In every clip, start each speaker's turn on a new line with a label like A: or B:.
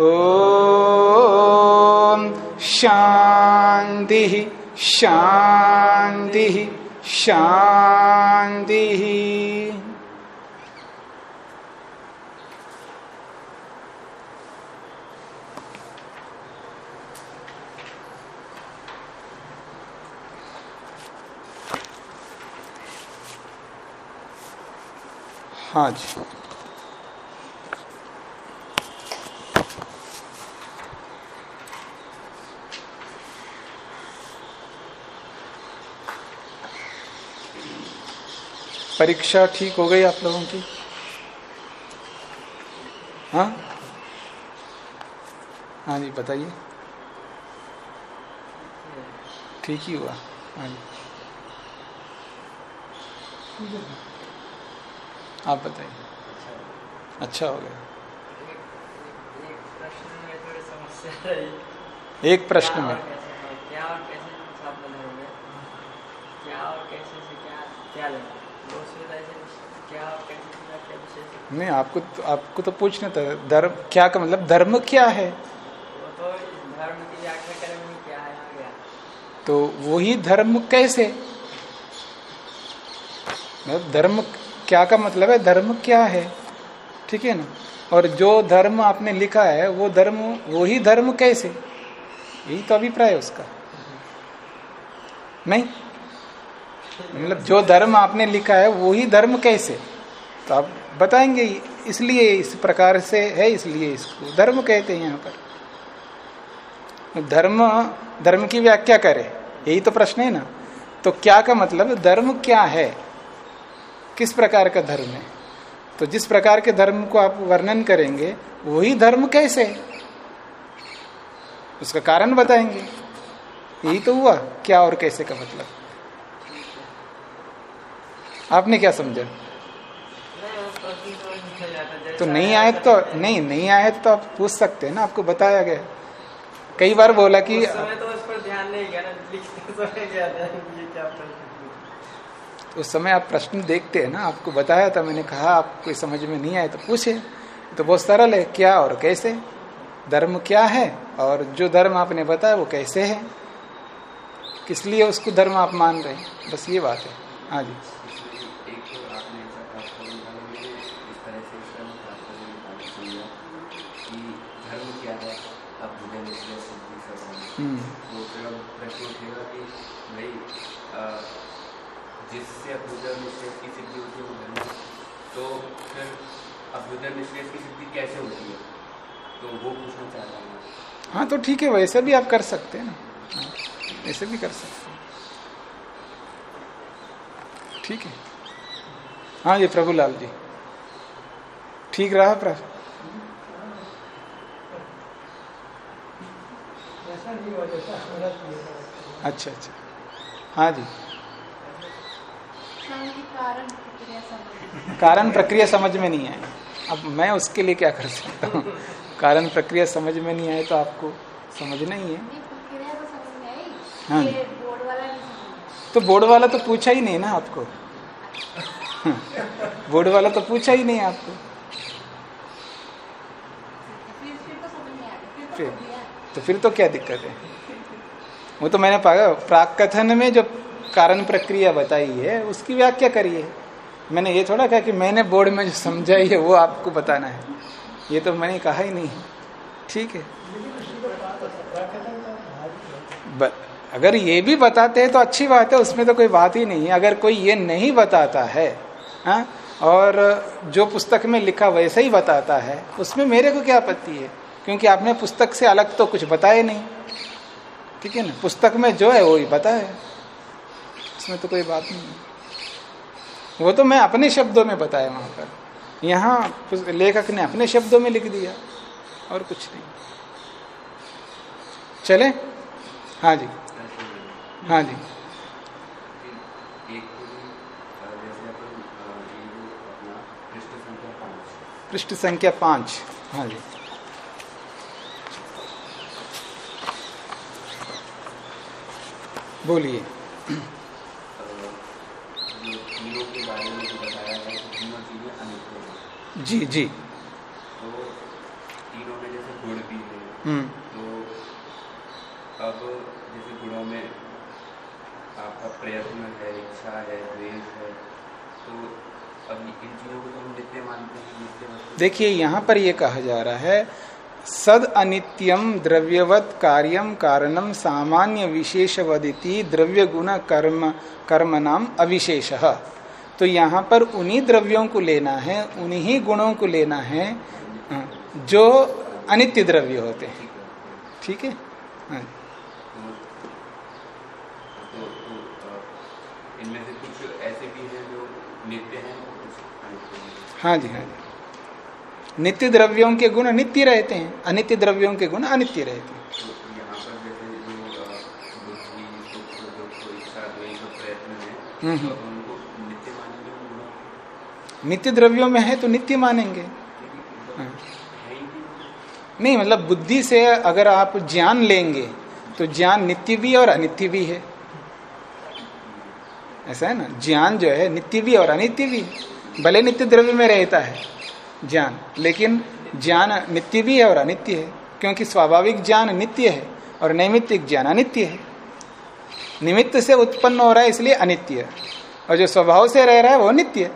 A: ॐ शान्तिः शान्तिः शान्तिः। हाँ जी। परीक्षा ठीक हो गई आप लोगों की? हाँ? हाँ जी, बताइए। ठीक ही हुआ। हाँ जी। आप बताइए। अच्छा हो गया। एक प्रश्न में।
B: क्या और कैसे क्या और कैसे से क्या क्या लेना दो सुविधा से क्या और कैसे से क्या विषय से
A: नहीं आपको तो, आपको तो पूछना था धर्म क्या का मतलब धर्म क्या है?
B: वो तो धर्म की व्याख्या क्या है
A: तो वही धर्म कैसे? मतलब धर्म क्या का मतलब है? धर्म क्या है? ठीक है ना? और जो धर्म आपने लिखा है वो धर्म वही धर्म कैसे? यही तो अभिप्राय है उसका। नहीं? मतलब जो धर्म आपने लिखा है वही धर्म कैसे? तो आप बताएँगे, इसलिए इस प्रकार से है, इसलिए इसको धर्म कहते हैं यहाँ पर। धर्म धर्म की व्याख्या करें, यही तो प्रश्न है ना? तो क्या का मतलब धर्म क्या है? किस प्रकार का धर्म है? तो जिस प्रकार के धर्म को आप वर्णन करेंगे, वही धर्म कैसे उसका कारण बताएँगे। यही तो हुआ, क्या और कैसे का मतलब? आपने क्या समझा?
B: तो
A: तो नहीं आए तो नहीं नहीं आए तो आप पूछ सकते हैं ना आपको बताया गया। कई बार बोला कि
B: उस समय तो उस पर ध्यान नहीं गया ना लिखते समय क्या था ये क्या प्रश्न
A: उस समय आप प्रश्न देखते हैं ना आपको बताया था मैंने कहा आपको समझ में नहीं आए तो पूछे। तो बहुत सरल है क्या और कैसे? धर्म क्या है? और जो धर्म आपने बताया वो कैसे है? किस लिए उसको धर्म आप मान रहे हैं? बस ये बात है। हाँ जी
C: एक तो आपने ऐसा तात्पर्य निकाला मुझे इस तरह से इसका मैं तात्पर्य निकाल समझा कि धर्म क्या है अब मुझे निश्चय सिद्धि सब
A: हम्म
C: तो फिर अब प्रश्न उठेगा कि भाई अ, जिससे अभ्युदय निश्चय की सिद्धि होती है वो धर्म है। तो फिर अभ्युदय निश्चय की सिद्धि कैसे होती है तो वो पूछना चाह रहा हूँ।
A: हाँ तो ठीक है वैसे भी आप कर सकते हैं ना। वैसे भी कर सकते हैं। ठीक है। हाँ जी प्रभुलाल जी। ठीक रहा प्रश्न अच्छा अच्छा। हाँ जी।
D: कारण प्रक्रिया समझ
A: कारण प्रक्रिया समझ में नहीं आए अब मैं उसके लिए क्या कर सकता हूँ? कारण प्रक्रिया समझ में नहीं आए तो आपको समझना ही। है
D: तो समझ
A: हाँ।
D: ये बोर्ड वाला
A: तो बोर्ड वाला तो पूछा ही नहीं ना आपको? बोर्ड वाला तो पूछा ही नहीं आपको।
D: फिर तो समझ फिर तो
A: तो फिर तो क्या दिक्कत है? वो तो मैंने पाया प्राक कथन में जो कारण प्रक्रिया बताई है उसकी व्याख्या करिए मैंने ये थोड़ा कहा कि मैंने बोर्ड में जो समझाई है वो आपको बताना है। ये तो मैंने कहा ही नहीं। ठीक है। अगर ये भी बताते हैं तो अच्छी बात है, उसमें तो कोई बात ही नहीं है। अगर कोई ये नहीं बताता है हाँ और जो पुस्तक में लिखा वैसे ही बताता है, उसमें मेरे को क्या आपत्ति है? क्योंकि आपने पुस्तक से अलग तो कुछ बताया नहीं। ठीक है ना? पुस्तक में जो है, वो ही बताया इसमें तो कोई बात नहीं वो तो मैं अपने शब्दों में बताया वहाँ पर। यहाँ लेखक ने अपने शब्दों में लिख दिया और कुछ नहीं। चले? हाँ जी। हाँ जी।
C: पृष्ठ संख्या पाँच।
A: हाँ जी। बोलिए
C: अ, जो तीनों के बारे में जो बताया है कि तीनों चीज़ें अनित्य हैं
A: जी जी।
C: तो तीनों में जैसे भी है
A: हम्म।
C: तो अब जैसे गुणों में आपका प्रयत्न है इच्छा है द्वेष है तो अब इन चीज़ों को तो हम नित्य मानते हैं नित्य
A: देखिए यहाँ पर यह कहा जा रहा है सद अनित्यम द्रव्यवत कार्यम कारणम सामान्य विशेषवदिति द्रव्य गुण कर्म कर्म नाम अविशेष। तो यहाँ पर उन्हीं द्रव्यों को लेना है उन्हीं गुणों को लेना है हाँ, जो अनित्य द्रव्य होते हैं। ठीक है? हाँ,
C: तो, तो, तो अ, इनमें से कुछ ऐसे भी हैं जो नित्य हैं? और कुछ अनित्य हैं
A: हाँ जी हाँ जी। नित्य द्रव्यों के गुण नित्य रहते हैं अनित्य द्रव्यों के गुण अनित्य रहते हैं।
C: तो नित्य
A: द्रव्यों में है तो नित्य मानेंगे।
C: नहीं
A: मतलब बुद्धि से अगर आप ज्ञान लेंगे तो ज्ञान नित्य भी और अनित्य भी है। ऐसा है ना? ज्ञान जो है, नित्य भी और अनित्य भी, भले नित्य द्रव्य में रहता है ज्ञान, लेकिन ज्ञान नित्य भी है और अनित्य है, क्योंकि स्वाभाविक ज्ञान नित्य है और नैमित्तिक ज्ञान अनित्य है। निमित्त से उत्पन्न हो रहा है, इसलिए अनित्य और जो स्वभाव से रह रहा है, वो नित्य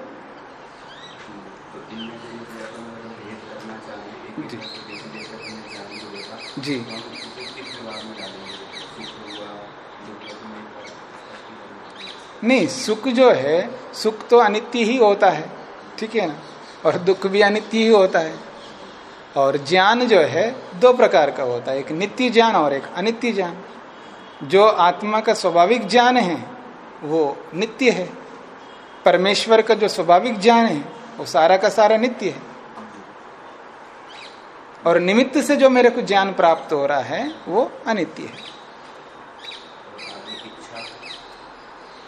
C: करें।
A: नहीं, सुख जो है, सुख तो अनित्य ही होता है, ठीक है ना? और दुख भी अनित्य ही होता है। और ज्ञान जो है, दो प्रकार का होता है, एक नित्य ज्ञान और एक अनित्य ज्ञान। जो आत्मा का स्वाभाविक ज्ञान है, वो नित्य है। परमेश्वर का जो स्वाभाविक ज्ञान है, वो सारा का सारा नित्य है। और निमित्त से जो मेरे को ज्ञान प्राप्त हो रहा है, वो अनित्य है।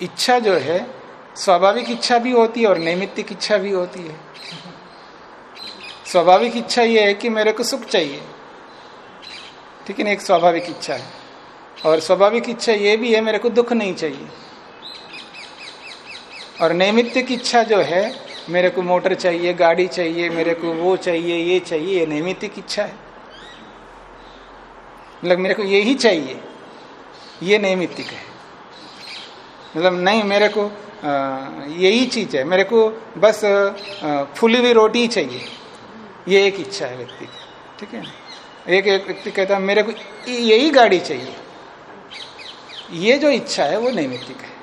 C: इच्छा
A: जो है, स्वाभाविक इच्छा भी होती है और नैमित्तिक इच्छा भी होती है। स्वाभाविक इच्छा ये है कि मेरे को सुख चाहिए। ठीक है ना एक स्वाभाविक इच्छा है। और स्वाभाविक इच्छा ये भी है, मेरे को दुख नहीं चाहिए। और नैमित्तिक इच्छा जो है मेरे को मोटर चाहिए, गाड़ी चाहिए, मेरे को वो चाहिए, ये चाहिए, ये नैमित्तिक इच्छा है। मतलब मेरे को ये ही चाहिए, ये नैमित्तिक है। मतलब नहीं, मेरे को यही चीज़ है। मेरे को बस फुली हुई रोटी ही चाहिए। ये एक इच्छा है व्यक्ति की, ठीक है? एक एक व्यक्ति कहता है, मेरे को यही गाड़ी चाहिए। ये जो इच्छा है, वो नैमित्तिक है।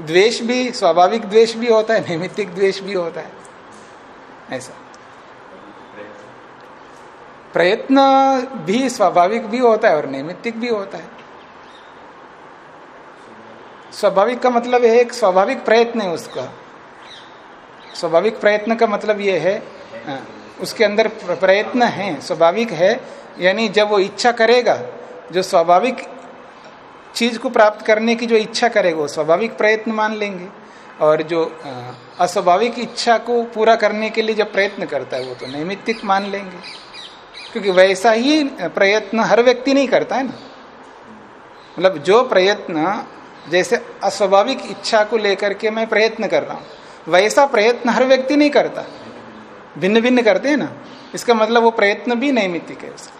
A: द्वेष भी स्वाभाविक द्वेष भी होता है नैमित्तिक द्वेष भी होता है। ऐसा।
C: प्रयत्न
A: भी स्वाभाविक भी होता है और नैमित्तिक भी होता है। स्वाभाविक का मतलब है एक स्वाभाविक प्रयत्न है उसका। स्वाभाविक प्रयत्न का मतलब यह है हाँ, उसके अंदर प्रयत्न है स्वाभाविक है यानी जब वो इच्छा करेगा जो स्वाभाविक चीज़ को प्राप्त करने की जो इच्छा करेगा, वो स्वाभाविक प्रयत्न मान लेंगे। और जो अस्वाभाविक इच्छा को पूरा करने के लिए जब प्रयत्न करता है, वो तो नैमित्तिक मान लेंगे। क्योंकि वैसा ही प्रयत्न हर व्यक्ति नहीं करता है ना। मतलब जो प्रयत्न, जैसे अस्वाभाविक इच्छा को लेकर के मैं प्रयत्न कर रहा हूँ, वैसा प्रयत्न हर व्यक्ति नहीं करता। भिन्न भिन्न करते हैं ना। इसका मतलब वो प्रयत्न भी नैमित्तिक है। उसका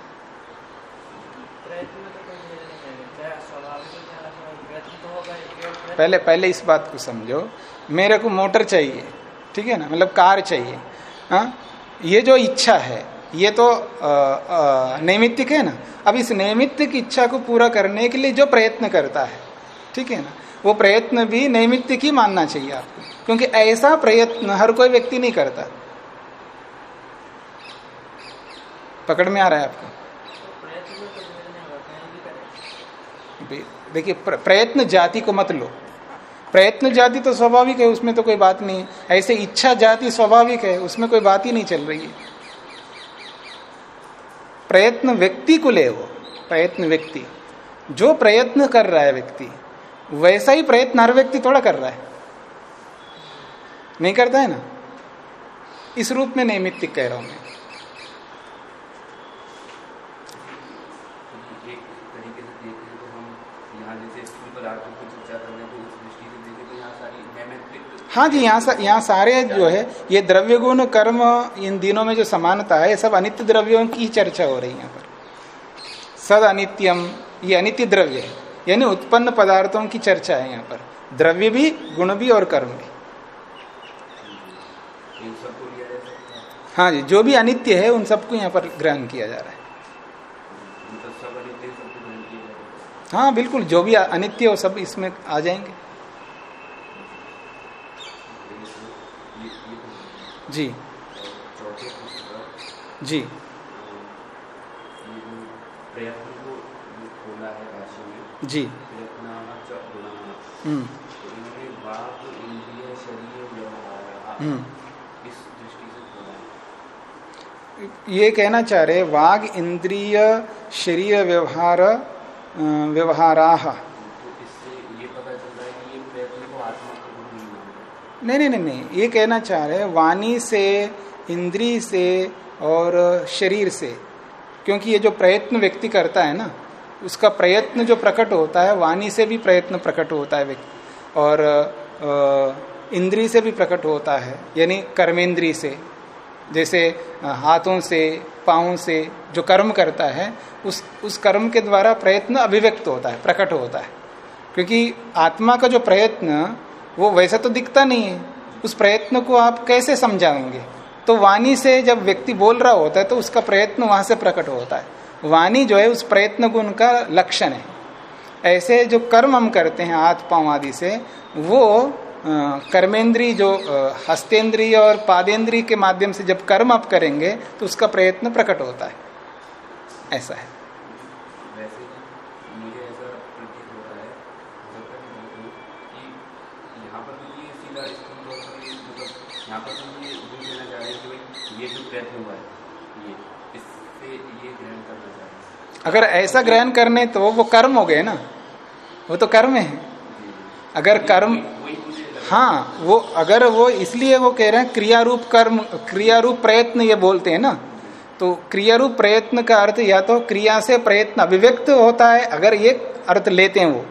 B: प्रयत्न में तो कोई भेद नहीं है चाहे स्वाभाविक हो चाहे अस्वाभाविक प्रयत्न तो होगा ही केवल प्रयत्न
A: पहले पहले इस बात को समझो। मेरे को मोटर चाहिए ठीक है ना? मतलब कार चाहिए। हाँ? ये जो इच्छा है ये तो नैमित्तिक है ना? अब इस नैमित्तिक इच्छा को पूरा करने के लिए जो प्रयत्न करता है ठीक है ना? वो प्रयत्न भी नैमित्तिक ही मानना चाहिए आपको। क्योंकि ऐसा प्रयत्न हर कोई व्यक्ति नहीं करता। पकड़ में आ रहा है आपको? देखिए, प्र- प्रयत्न जाति को मत लो। प्रयत्न जाति तो स्वाभाविक है, उसमें तो कोई बात नहीं। है ऐसे इच्छा जाति स्वाभाविक है, उसमें कोई बात ही नहीं चल रही है। प्रयत्न व्यक्ति को ले वो, प्रयत्न व्यक्ति। जो प्रयत्न कर रहा है व्यक्ति, वैसा ही प्रयत्न हर व्यक्ति थोड़ा कर रहा है। नहीं करता है ना? इस रूप में नैमित्तिक कह रहा हूँ मैं
C: एक तरीके से देखें तो हम यहाँ जैसे स्थूल पदार्थों की चर्चा कर रहे हैं तो उस दृष्टि से देखें तो यहाँ सारी नैमित्तिक
A: हाँ जी यहाँ सा, यहाँ सारे जो है ये द्रव्य गुण कर्म इन दिनों में जो समानता है ये सब अनित्य द्रव्यों की चर्चा हो रही है यहाँ पर। सद अनित्यम ये अनित्य द्रव्य है यानी उत्पन्न पदार्थों की चर्चा है यहाँ पर। द्रव्य भी गुण भी और कर्म भी।
C: है
A: जी जो भी अनित्य है उन सबको यहाँ पर ग्रहण किया जा रहा है। हाँ बिल्कुल जो भी अनित्य हो सब इसमें आ जाएँगे
C: ये ये
A: जी
C: चौथे पृष्ठ पर
A: जी
C: ये जो प्रयत्न को जो खोला है राशि में
A: जी
C: प्रयत्न गुणा
A: हम्म
C: तो इन्होंने वाक इंद्रिय शरीर व्यवहार
A: हम्म
C: इस दृष्टि जी। जी। है
A: ये कहना चाह रहे वाग इंद्रिय शरीर व्यवहार अ, व्यवहाराह
C: तो इससे ये पता चल रहा है कि ये प्रयत्न को आत्मा का गुण नहीं मानते
A: नहीं नहीं नहीं नहीं, ये कहना चाह रहे हैं वाणी से, इंद्री से और शरीर से। क्योंकि ये जो प्रयत्न व्यक्ति करता है ना, उसका प्रयत्न जो प्रकट होता है, वाणी से भी प्रयत्न प्रकट होता है व्यक्ति। और इंद्री से भी प्रकट होता है, यानी कर्मेंद्री से। जैसे, हाथों से, पाँव से जो कर्म करता है, उस उस कर्म के द्वारा प्रयत्न अभिव्यक्त होता है, प्रकट होता है। क्योंकि आत्मा का जो प्रयत्न वो वैसा तो दिखता नहीं है। उस प्रयत्न को आप कैसे समझाएँगे? तो वाणी से जब व्यक्ति बोल रहा होता है तो उसका प्रयत्न वहाँ से प्रकट होता है। वाणी जो है, उस प्रयत्न को उनका लक्षण है। ऐसे जो कर्म हम करते हैं हाथ पाँव आदि से, वो कर्मेंद्री जो हस्तेंद्रीय और पादेंद्री के माध्यम से जब कर्म आप करेंगे तो उसका प्रयत्न प्रकट होता है। ऐसा है
C: वैसे ही मुझे ऐसा प्रतीत हो रहा है हो सकता है मैं गलत हूँ, कि यहाँ पर तो ये सीधा स्थूल तौर पर ये मतलब यहाँ पर तो ये दूर लेना चाह रहे हैं कि भाई ये जो प्रयत्न हुआ है ये इससे ये ग्रहण करना चाह रहे हैं
A: अगर ऐसा ग्रहण करने तो वो कर्म हो गए ना। वो तो कर्म है। अगर कर्म हाँ वो अगर वो इसलिए वो कह रहे हैं क्रिया रूप कर्म क्रिया रूप प्रयत्न ये बोलते हैं ना। तो क्रिया रूप प्रयत्न का अर्थ या तो क्रिया से प्रयत्न अभिव्यक्त होता है अगर ये अर्थ लेते हैं वो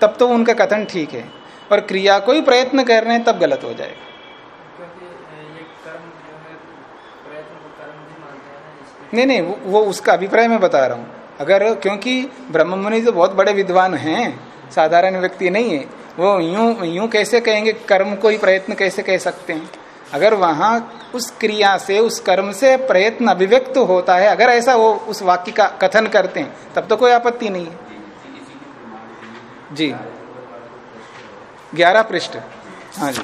A: तब तो उनका कथन ठीक है। और क्रिया को ही प्रयत्न कर रहे हैं तब गलत हो जाएगा। नहीं नहीं वो, वो उसका अभिप्राय मैं बता रहा हूँ। अगर क्योंकि ब्रह्म मुनि तो बहुत बड़े विद्वान हैं, साधारण व्यक्ति नहीं है। वो यूँ यूँ कैसे कहेंगे, कर्म को ही प्रयत्न कैसे कह सकते हैं? अगर वहाँ उस क्रिया से, उस कर्म से प्रयत्न अभिव्यक्त होता है, अगर ऐसा वो उस वाक्य का कथन करते हैं, तब तो कोई आपत्ति नहीं है। जी। ग्यारह पृष्ठ। हाँ जो।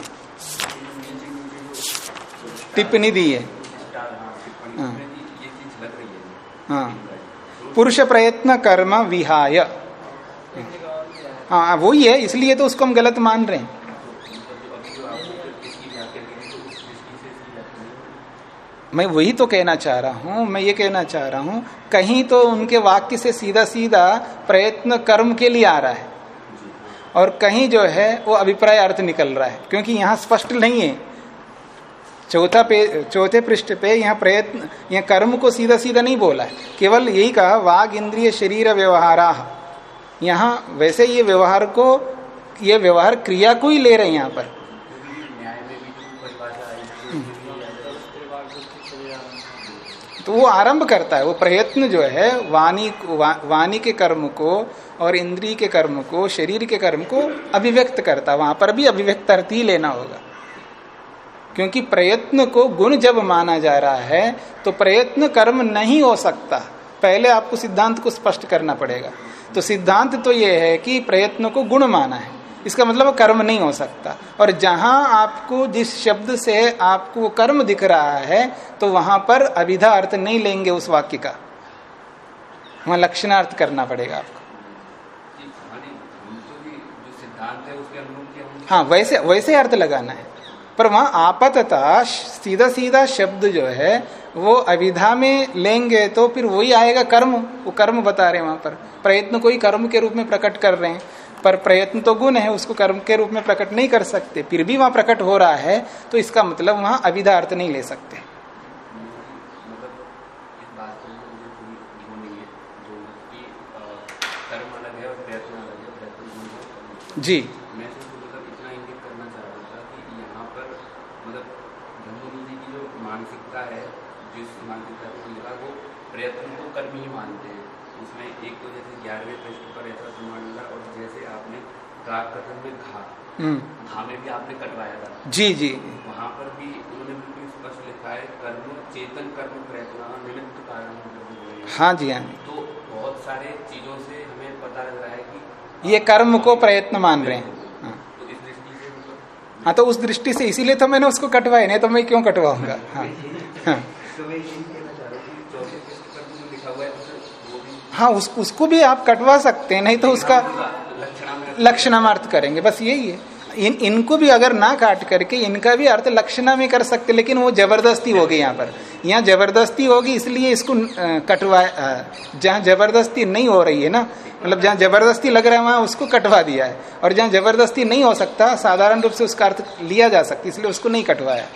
A: टिप्पणी दी है।
C: हाँ।
A: हाँ। पुरुष प्रयत्न कर्म विहाय।
B: है,
A: वही है, इसलिए तो उसको हम गलत मान रहे हैं। मैं वही तो कहना चाह रहा हूँ, मैं ये कहना चाह रहा हूँ, कहीं तो उनके वाक्य से सीधा सीधा प्रयत्न कर्म के लिए आ रहा है। और कहीं जो है, वो अभिप्राय अर्थ निकल रहा है, क्योंकि यहाँ स्पष्ट नहीं है। चौथा पे चौथे पृष्ठ पे यहाँ प्रयत्न यहाँ कर्म को सीधा सीधा नहीं बोला है। केवल यही कहा वाग इंद्रिय शरीर व्यवहारा। यहाँ वैसे ये व्यवहार को ये व्यवहार क्रिया को ही ले रहे हैं यहाँ पर।
C: तो
A: वो आरंभ करता है वो प्रयत्न जो है वाणी वा, वाणी के कर्म को और इंद्रिय के कर्म को शरीर के कर्म को अभिव्यक्त करता है। वहाँ पर भी अभिव्यक्त ही लेना होगा। क्योंकि प्रयत्न को गुण जब माना जा रहा है तो प्रयत्न कर्म नहीं हो सकता। पहले आपको सिद्धांत को स्पष्ट करना पड़ेगा। तो सिद्धांत तो ये है कि प्रयत्न को गुण माना है। इसका मतलब कर्म नहीं हो सकता। और जहाँ आपको जिस शब्द से आपको कर्म दिख रहा है तो वहाँ पर अभिधा अर्थ नहीं लेंगे उस वाक्य का। वहाँ लक्षणार्थ करना पड़ेगा आपको।
C: हाँ
A: वैसे वैसे अर्थ लगाना है। पर वहाँ आपतता सीधा सीधा शब्द जो है वो अविधा में लेंगे तो फिर वही आएगा कर्म। वो कर्म बता रहे हैं वहाँ पर। प्रयत्न कोई कर्म के रूप में प्रकट कर रहे हैं। पर प्रयत्न तो गुण है उसको कर्म के रूप में प्रकट नहीं कर सकते। फिर भी वहाँ प्रकट हो रहा है तो इसका मतलब वहाँ अविधा अर्थ नहीं ले सकते।
C: मतलब को है। जो कि अ, कर्म अलग है और प्रयत्न अलग है प्रयत्न गुण है कर्म गुण है।
A: जी
C: मैं सिर्फ़ मतलब इतना इंगित करना चाह रहा था कि यहाँ पर मतलब ब्रह्मनि जी की जो मानसिकता है जिस मानसिकता को लिखा वो प्रयत्न को कर्म ही मानते हैं उसमें एक तो जैसे ग्यारहवें प्रश्न पर ऐसा प्रमाण मिला और जैसे आपने कथन में घा
A: हम्म।
C: घा में भी आपने कटवाया था।
A: जी जी।
C: वहाँ पर भी उन्होंने बिल्कुल स्पष्ट लिखा है कर्म चेतन कर्म प्रयत्न निमित्त कारण
A: हाँ। जी हाँ
C: तो बहुत सारे चीज़ों से हमें पता लग रहा है कि
A: ये कर्म को प्रयत्न मान रहे हैं। हाँ।
C: तो मतलब
A: हाँ तो उस दृष्टि से इसीलिए तो मैंने उसको कटवाया नहीं तो मैं क्यों कटवाऊँगा? हाँ। हाँ।
C: तो हूँ तो
A: हाँ उस, उसको भी आप कटवा सकते हैं नहीं तो उसका
C: लक्षणा
A: अर्थ करेंगे बस यही है। इन इनको भी अगर ना काट करके इनका भी अर्थ लक्षणा में कर सकते लेकिन वो ज़बरदस्ती होगी यहाँ पर। यहाँ ज़बरदस्ती होगी इसलिए इसको कटवा जहाँ ज़बरदस्ती नहीं हो रही है ना मतलब जहाँ ज़बरदस्ती लग रहा है वहाँ उसको कटवा दिया है। और जहाँ ज़बरदस्ती नहीं हो सकता साधारण रूप से उसका अर्थ लिया जा सकता इसलिए उसको नहीं कटवाया।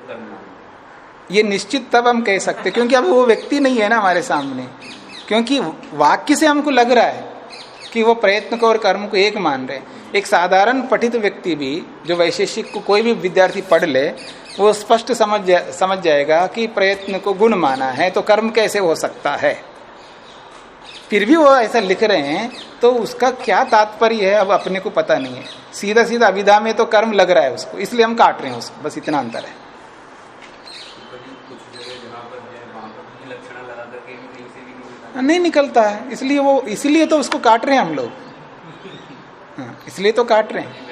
C: तो
A: ये निश्चित तब हम कह सकते क्योंकि अब वो व्यक्ति नहीं है ना हमारे सामने। क्योंकि वाक्य से हमको लग रहा है कि वो प्रयत्न को और कर्म को एक मान रहे एक साधारण पठित व्यक्ति भी जो वैशेषिक को कोई भी विद्यार्थी पढ़ ले वो स्पष्ट समझ जा, समझ जाएगा कि प्रयत्न को गुण माना है तो कर्म कैसे हो सकता है? फिर भी वो ऐसा लिख रहे हैं तो उसका क्या तात्पर्य है अब अपने को पता नहीं है। सीधा सीधा अभिधा में तो कर्म लग रहा है उसको इसलिए हम काट रहे हैं उसको बस इतना अंतर है
C: तो कभी कुछ जगह जहाँ पर है वहाँ पर भी लक्षणा लगा करके भी कहीं से भी नहीं
A: निकलता है इसलिए वो इसलिए तो उसको काट रहे हैं हम लोग। हाँ, इसलिए तो काट रहे हैं।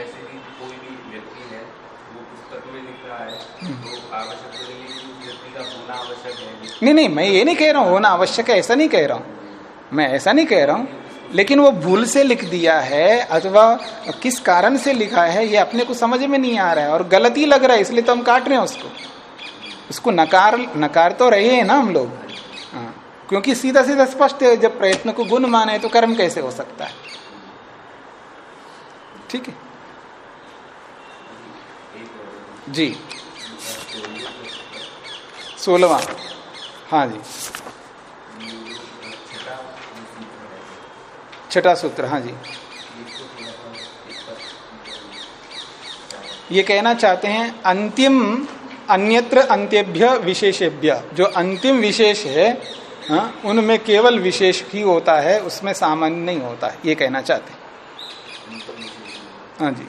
C: नहीं
A: नहीं मैं ये नहीं कह रहा हूँ होना आवश्यक है ऐसा नहीं कह रहा हूँ। मैं ऐसा नहीं कह रहा हूँ लेकिन वो भूल से लिख दिया है अथवा किस कारण से लिखा है ये अपने को समझ में नहीं आ रहा है और गलत लग रहा है इसलिए तो हम काट रहे हैं उसको। उसको नकार नकार तो रहे हैं ना हम लोग। हाँ, क्योंकि सीधा सीधा स्पष्ट है, जब प्रयत्न को गुण माने तो कर्म कैसे हो सकता है? ठीक है? जी। सोलवा। हाँ जी।
C: छठा सूत्र, है
A: जी। ये कहना चाहते हैं, अंतिम, अन्यत्र अंत्यभ्य विशेषेभ्य। जो अंतिम विशेष है हाँ, उनमें केवल विशेष ही होता है उसमें सामान्य नहीं होता है ये कहना चाहते हैं। हाँ जी।
C: अ,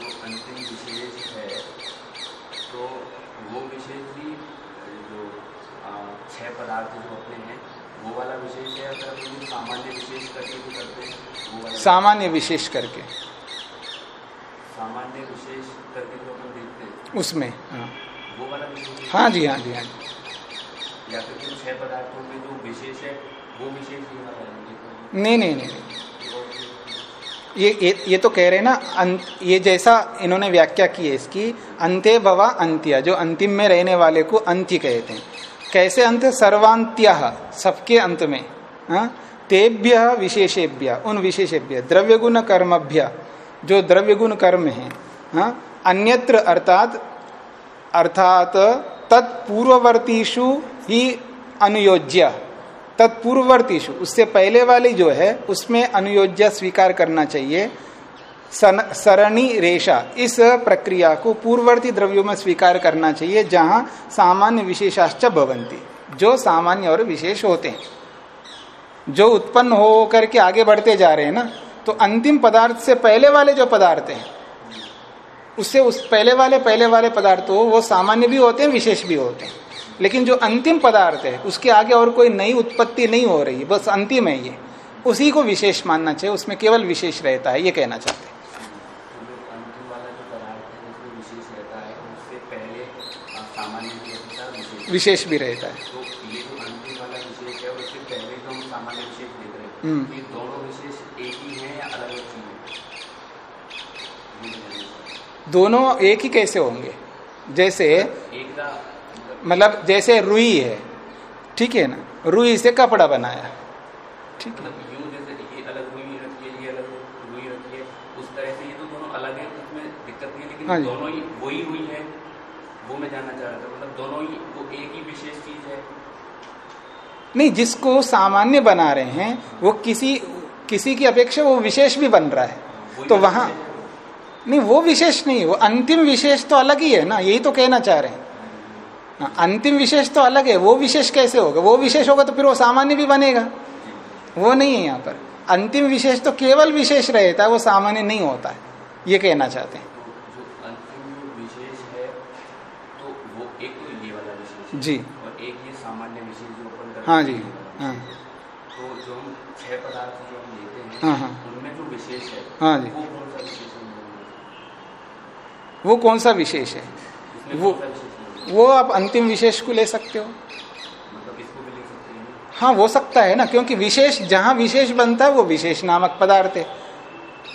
C: जो अंतिम विशेष है तो वो विशेष भी जो अ, छह पदार्थ जो अपने हैं वो वाला विशेष है अगर हम लोग सामान्य विशेष करके।
A: सामान्य विशेष करके
C: सामान्य विशेष करके जो अपन देखते हैं।
A: उसमें हाँ।
C: वो वाला हाँ
A: जी हाँ जी हाँ जी।
C: या फिर छह पदार्थों में जो विशेष है, वो विशेष तो-
A: नहीं नहीं नहीं ये ये ये तो कह रहे ना अंत ये जैसा इन्होंने व्याख्या की है इसकी अंत्य भवा अंत्य, जो अंतिम में रहने वाले को अंत्य कहते हैं। कैसे अंत? सर्वांत्य, सबके अंत में। हाँ? तेभ्य, विशेषेभ्य, उन विशेषेभ्य द्रव्य गुण कर्मभ्य, जो द्रव्य गुण कर्म है। हाँ? अन्यत्र अर्थात अर्थात तत्पूर्ववर्तीषु ही अनुयोज्य तत्पूर्ववर्तीषु। उससे पहले वाली जो है, उसमें अनुयोज्य स्वीकार करना चाहिए। सरणी रेशा इस प्रक्रिया को पूर्ववर्ती द्रव्यों में स्वीकार करना चाहिए, जहाँ सामान्य विशेषाश्च भवंती जो सामान्य और विशेष होते हैं। जो उत्पन्न हो करके आगे बढ़ते जा रहे हैं ना तो अंतिम पदार्थ से पहले वाले जो पदार्थ हैं, उससे उस पहले वाले पहले वाले पदार्थ हो वो सामान्य भी होते हैं, विशेष भी होते हैं। लेकिन जो अंतिम पदार्थ है उसके आगे और कोई नई उत्पत्ति नहीं हो रही बस अंतिम है ये। उसी को विशेष मानना चाहिए उसमें केवल विशेष रहता है ये कहना चाहते हैं।
C: विशेष भी रहता है। तो
A: हम्म।
C: दोनों एक ही
A: कैसे होंगे? जैसे
C: मतलब
A: जैसे रुई है ठीक है ना? रुई से कपड़ा बनाया। ठीक है।
C: मतलब यूँ जैसे ये अलग रुई रखी है ये अलग रुई रखी उस तरह से ये तो दोनों अलग है उसमें दिक्कत नहीं
A: जी।
C: दोनों ही वही रुई है वो मैं जानना चाह रहा था। मतलब दोनों ही वो एक ही विशेष चीज़ है।
A: नहीं जिसको सामान्य बना रहे हैं वो किसी किसी की अपेक्षा वो विशेष भी बन रहा है। तो वहाँ नहीं वो विशेष नहीं वो अंतिम विशेष तो अलग ही है ना यही तो कहना चाह रहे हाँ, अंतिम विशेष तो अलग है वो विशेष कैसे होगा? वो विशेष होगा तो फिर वो सामान्य भी बनेगा। वो नहीं है यहाँ पर। अंतिम विशेष तो केवल विशेष रहता है वो सामान्य नहीं होता है। ये कहना चाहते हैं।
C: तो जो अंतिम विशेष है तो वो एक ये वाला विशेष
A: जी।
C: और एक ये सामान्य विशेष जो अपन
A: हाँ जी हाँ।
C: तो जो हम छह पदार्थ जो हम लेते हैं
A: हाँ, हाँ।
C: उनमें जो विशेष है
A: हाँ जी।
C: वो कौन सा विशेष है?
A: वो कौन सा विशेष है? वो-? वो आप अंतिम विशेष को ले सकते हो।
C: मतलब हैं?
A: हाँ हो सकता है ना क्योंकि विशेष जहाँ विशेष बनता है वो विशेष नामक पदार्थ है।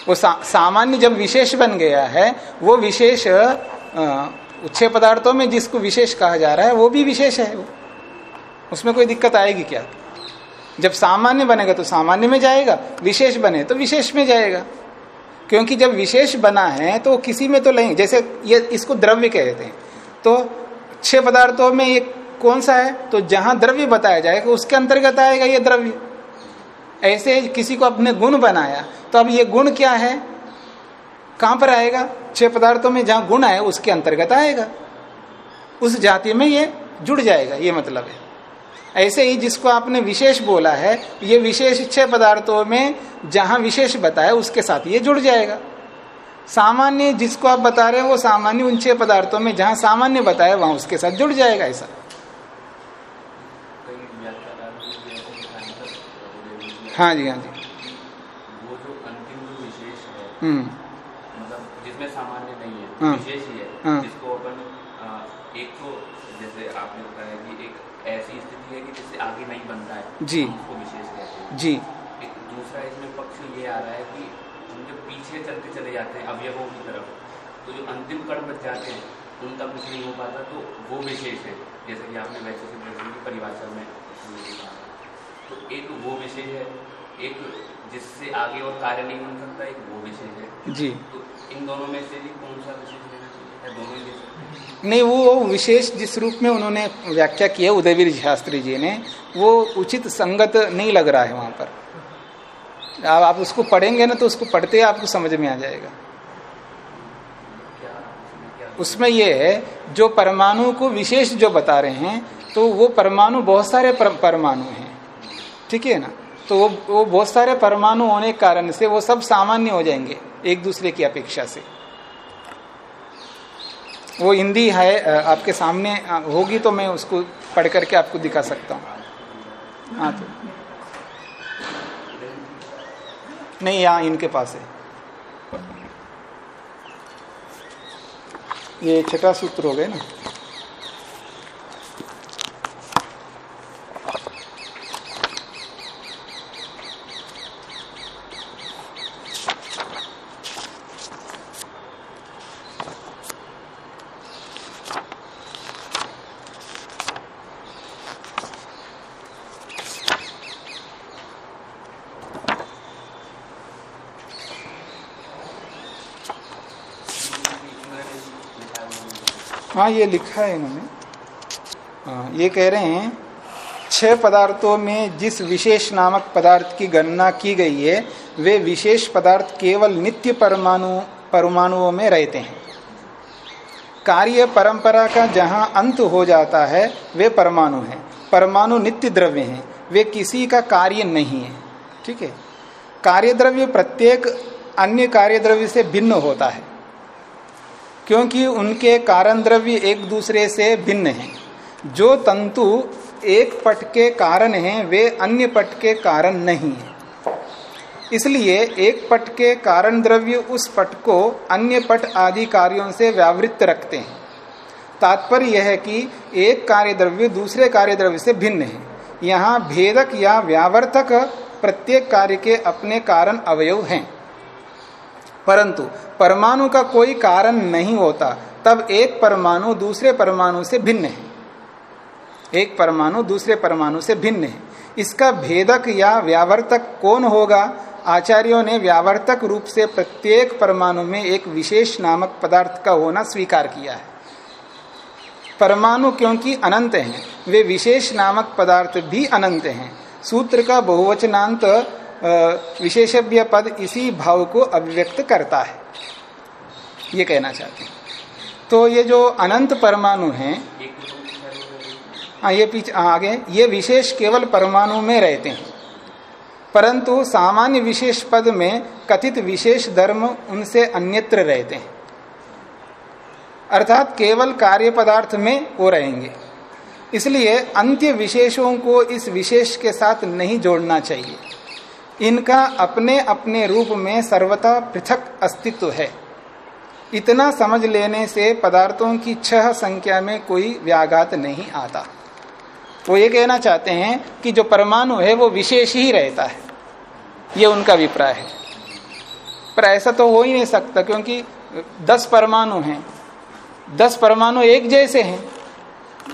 A: वो सा, सामान्य जब विशेष बन गया है वो विशेष उच्छे पदार्थों में जिसको विशेष कहा जा रहा है वो भी विशेष है। वो उसमें कोई दिक्कत आएगी क्या? जब सामान्य बनेगा तो सामान्य में जाएगा विशेष बने तो विशेष में जाएगा। क्योंकि जब विशेष बना है तो किसी में तो नहीं जैसे ये इसको द्रव्य कहते हैं। तो छह पदार्थों में ये कौन सा है? तो जहाँ द्रव्य बताया जाएगा उसके अंतर्गत आएगा ये द्रव्य। ऐसे किसी को अपने गुण बनाया। तो अब ये गुण क्या है? कहाँ पर आएगा? छह पदार्थों में जहाँ गुण आए, उसके अंतर्गत आएगा। उस जाति में ये जुड़ जाएगा, ये मतलब है। ऐसे ही जिसको आपने विशेष बोला है, ये विशेष छह पदार्थों में जहाँ विशेष बताया, उसके साथ ये जुड़ जाएगा। सामान्य जिसको आप बता रहे हैं वो सामान्य उन छह पदार्थों में जहाँ सामान्य बताया वहाँ उसके साथ जुड़ जाएगा ऐसा
C: हाँ
A: जी हाँ जी
C: वो जो अंतिम जो विशेष है
A: हम्म
C: मतलब जिसमें सामान्य नहीं है
A: हाँ।
C: विशेष ही है
A: हाँ।
C: जिसको अपन एक तो जैसे आपने बताया कि एक ऐसी स्थिति है कि जिससे आगे नहीं बनता है
A: जी।
C: उसको विशेष कहते हैं
A: जी
C: एक दूसरा इसमें पक्ष ये आ रहा है कि हम जब पीछे चलते चले जाते हैं अवयवों की तरफ़। तो जो अंतिम कण बच जाते हैं उनका कुछ नहीं हो पाता तो वो विशेष है। जैसे कि आपने वैसे से वैसे की परिभाषा में तो एक वो विशेष है एक जिससे आगे और कार्य नहीं बन सकता एक वो विशेष है।
A: जी।
C: तो इन दोनों में से भी कौन सा विशेष लेना चाहिए? दोनों ले सकते हैं?
A: नहीं वो विशेष जिस रूप में उन्होंने व्याख्या की है उदयवीर शास्त्री जी ने वो उचित संगत नहीं लग रहा है वहाँ पर। आप, आप उसको पढ़ेंगे ना तो उसको पढ़ते ही आपको समझ में आ जाएगा।
C: उसमें क्या
A: उसमें ये है जो परमाणु को विशेष जो बता रहे हैं तो वो परमाणु बहुत सारे पर, परमाणु हैं। ठीक है ना? तो वो वो बहुत सारे परमाणु होने के कारण से वो सब सामान्य हो जाएँगे एक दूसरे की अपेक्षा से। वो हिंदी है आपके सामने होगी तो मैं उसको पढ़ करके आपको दिखा सकता हूँ। हाँ तो। नहीं यहाँ इनके पास है। ये छठा सूत्र हो गए ना। हाँ ये लिखा है इन्होंने। ये कह रहे हैं, छह पदार्थों में जिस विशेष नामक पदार्थ की गणना की गई है, वे विशेष पदार्थ केवल नित्य परमाणु, परमाणुओं में रहते हैं। कार्य परंपरा का जहाँ अंत हो जाता है, वे परमाणु हैं। परमाणु नित्य द्रव्य हैं। वे किसी का कार्य नहीं है। ठीक है? कार्य द्रव्य प्रत्येक अन्य कार्य द्रव्य से भिन्न होता है। क्योंकि उनके कारण द्रव्य एक दूसरे से भिन्न हैं। जो तंतु एक पट के कारण हैं, वे अन्य पट के कारण नहीं हैं। इसलिए एक पट के कारण द्रव्य उस पट को अन्य पट आदि कार्यों से व्यावृत्त रखते हैं। तात्पर्य यह है कि एक कार्य द्रव्य दूसरे कार्य द्रव्य से भिन्न है। यहाँ भेदक या व्यावर्तक प्रत्येक कार्य के अपने कारण अवयव हैं। परंतु परमाणु का कोई कारण नहीं होता, तब एक परमाणु दूसरे परमाणु से भिन्न है। एक परमाणु दूसरे परमाणु से भिन्न है। इसका भेदक या व्यावर्तक कौन होगा? आचार्यों ने व्यावर्तक रूप से प्रत्येक परमाणु में एक विशेष नामक पदार्थ का होना स्वीकार किया है। परमाणु क्योंकि अनंत हैं, वे विशेष नामक पदार्थ भी अनंत हैं। सूत्र का बहुवचनांत विशेषज्ञ पद इसी भाव को अभिव्यक्त करता है। ये कहना चाहते हैं। तो ये जो अनंत परमाणु हैं हाँ ये पीछे आगे, ये विशेष केवल परमाणु में रहते हैं। परंतु सामान्य विशेष पद में कथित विशेष धर्म उनसे अन्यत्र रहते हैं। अर्थात केवल कार्य पदार्थ में वो रहेंगे। इसलिए अंत्य विशेषों को इस विशेष के साथ नहीं जोड़ना चाहिए। इनका अपने अपने रूप में सर्वथा पृथक अस्तित्व है। इतना समझ लेने से पदार्थों की छह संख्या में कोई व्याघात नहीं आता। वो ये कहना चाहते हैं कि जो परमाणु है, वो विशेष ही रहता है। ये उनका अभिप्राय है। पर ऐसा तो हो ही नहीं सकता, क्योंकि दस परमाणु हैं। दस परमाणु एक जैसे हैं।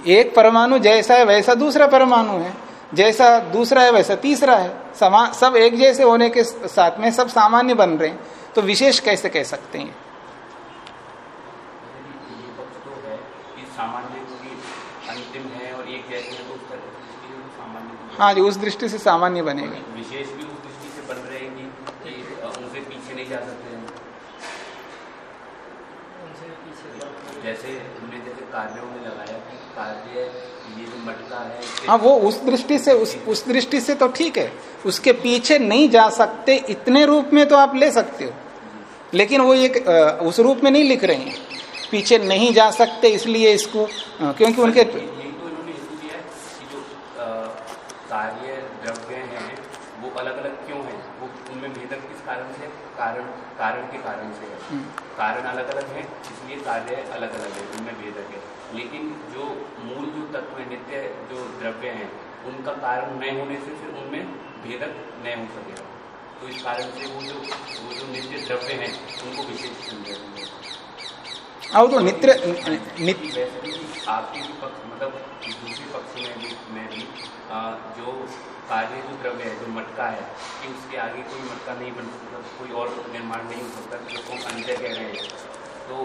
A: एक परमाणु जैसा है, वैसा दूसरा परमाणु है। जैसा दूसरा है वैसा तीसरा है। समा सब एक जैसे होने के साथ में सब सामान्य बन रहे हैं। तो विशेष कैसे कह सकते हैं? हाँ जी उस दृष्टि से सामान्य बनेगा।
C: विशेष भी उस दृष्टि से बन रहे हैं कि उनसे पीछे नहीं जा सकते हैं जैसे हमने जैसे कार्यों में लगाया कि कार्य ये जो मटका है
A: वो उस दृष्टि से उस उस दृष्टि से तो ठीक है। उसके पीछे नहीं जा सकते इतने रूप में तो आप ले सकते हो। लेकिन वो एक उस रूप में नहीं लिख रहे हैं। पीछे नहीं जा सकते इसलिए इसको क्योंकि उनके
C: कार्य द्रव्य हैं वो अलग अलग क्यों हैं? वो उनमें भेदक किस कारण से? कारण कारण के कारण से है। हम्म। कारण अलग अलग है इसलिए कार्य अलग अलग है उनमें भेदक है। लेकिन जो मूल जो तत्व है नित्य जो द्रव्य हैं उनका कारण न होने से फिर उनमें भेदक न हो सकेगा। तो इस कारण से वो जो वो जो नित्य द्रव्य हैं उनको विशेष समझा
A: तो नित्य
C: नित्य आपके भी पक्ष मतलब दूसरे पक्ष में भी मैं भी जो कार्य जो द्रव्य है जो मटका है कि उसके आगे कोई मटका नहीं बन सकता कोई और निर्माण नहीं हो सकता जिसको हम अंत्य कह रहे हैं। तो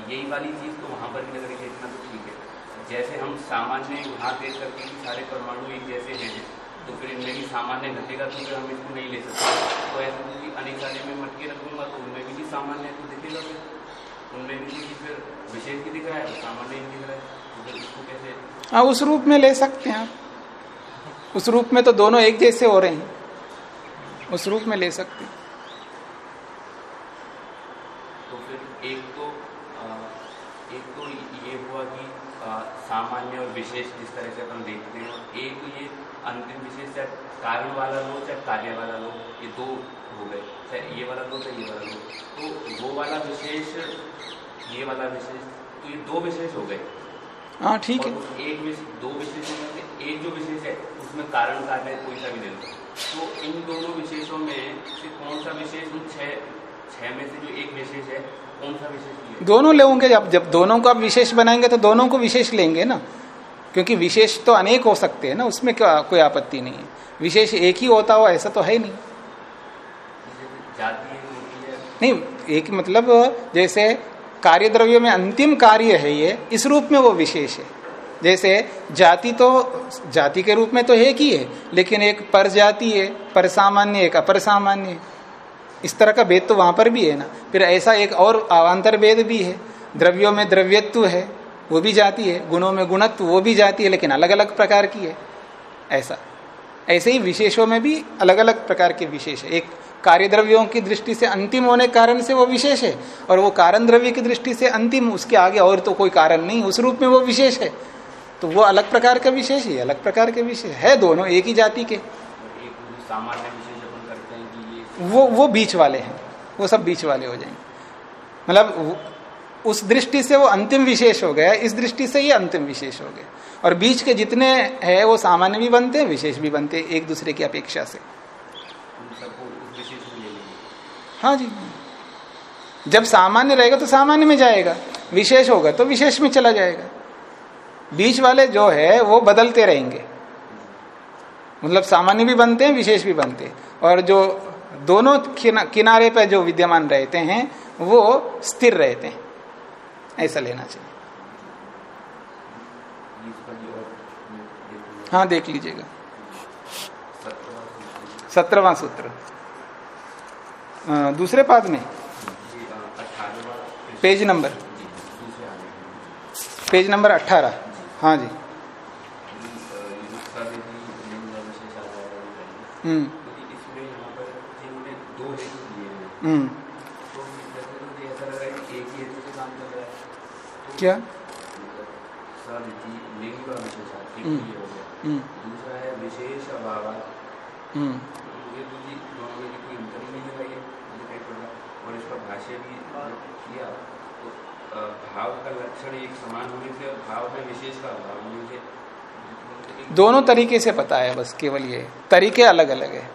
C: यही वाली चीज़ तो वहाँ पर भी अगर देखना तो ठीक है। जैसे हम सामान्य यहाँ देख करके कि सारे परमाणु एक जैसे हैं तो फिर इनमें भी सामान्य घटेगा तो फिर हम इसको नहीं ले सकते। तो ऐसे क्योंकि अनेक सारे में मटके रखूँगा तो उनमें भी सामान्य तो दिखेगा फिर। उनमें भी फिर विशेष भी दिख रहा है सामान्य भी दिख रहा है। तो फिर इसको कैसे
A: हाँ उस रूप में ले सकते हैं उस रूप में तो दोनों एक जैसे हो रहे हैं। उस रूप में ले सकते
C: तो विशेष जिस तरह से अपन देखते हैं एक तो ये अंतिम विशेष चाहे कारण वाला लो चाहे कार्य वाला लो ये दो हो गए चाहे ये वाला लो चाहे ये वाला लो तो वो वाला विशेष ये वाला विशेष तो ये दो विशेष हो गए।
A: हाँ ठीक है।
C: एक दो विशेष एक जो विशेष है उसमें कारण कार्य कोई सा भी ले लो तो इन दोनों विशेषों में से कौन सा विशेष उन छह छह में से जो एक विशेष है कौन सा विशेष
A: दोनों लेंगे जब जब दोनों को विशेष बनाएँगे तो दोनों को विशेष लेंगे ना? क्योंकि विशेष तो अनेक हो सकते हैं ना, उसमें क्या, कोई आपत्ति नहीं है। विशेष एक ही होता हो, ऐसा तो है नहीं। नहीं, एक मतलब जैसे कार्य द्रव्य में अंतिम कार्य है ये, इस रूप में वो विशेष है। जैसे जाति तो जाति के रूप में तो एक ही है, लेकिन एक पर जाति है पर सामान्य एक अपर सामान्य इस तरह का भेद तो वहाँ पर भी है ना। फिर ऐसा एक और अवान्तर भेद भी है। द्रव्यों में द्रव्यत्व है वो भी जाती है, गुणों में गुणत्व वो भी जाती है, लेकिन अलग अलग प्रकार की है। ऐसा। ऐसे ही विशेषों में भी अलग अलग प्रकार के विशेष है। एक कार्य द्रव्यों की दृष्टि से अंतिम होने कारण से वो विशेष है, और वो कारण द्रव्य की दृष्टि से अंतिम, उसके आगे और तो कोई कारण नहीं, उस रूप में वो विशेष है। तो वो अलग प्रकार का विशेष ही, अलग प्रकार के विशेष है, दोनों एक ही जाति के। वो वो बीच वाले हैं, वो सब बीच वाले हो जाएँगे। मतलब उस दृष्टि से वो अंतिम विशेष हो गया, इस दृष्टि से ये अंतिम विशेष हो गया। और बीच के जितने है, वो सामान्य भी बनते हैं, विशेष भी बनते हैं, एक दूसरे की अपेक्षा से। हाँ जी। जब सामान्य रहेगा तो सामान्य में जाएगा, विशेष होगा तो विशेष में चला जाएगा। बीच वाले जो है, वो बदलते रहेंगे। मतलब सामान्य भी बनते हैं, विशेष भी बनते हैं। और जो दोनों किनारे पर जो विद्यमान रहते हैं, वो स्थिर रहते हैं। ऐसा लेना चाहिए। हाँ देख लीजिएगा। सत्रहवा सूत्र। दूसरे पाद में। पेज। नंबर। पेज नंबर अठारह। हाँ जी। हम्म। हम्म। क्या? हम्म
C: दूसरा है विशेष अभाव। ये दोनों में कोई अंतर ही नहीं लगा दिखाई पड़ रहा और इसका भाष्य भी किया तो भाव का लक्षण एक समान होने से भाव में विशेष का अभाव होने से
A: दोनों तरीके से पता है बस केवल ये। तरीके अलग अलग है।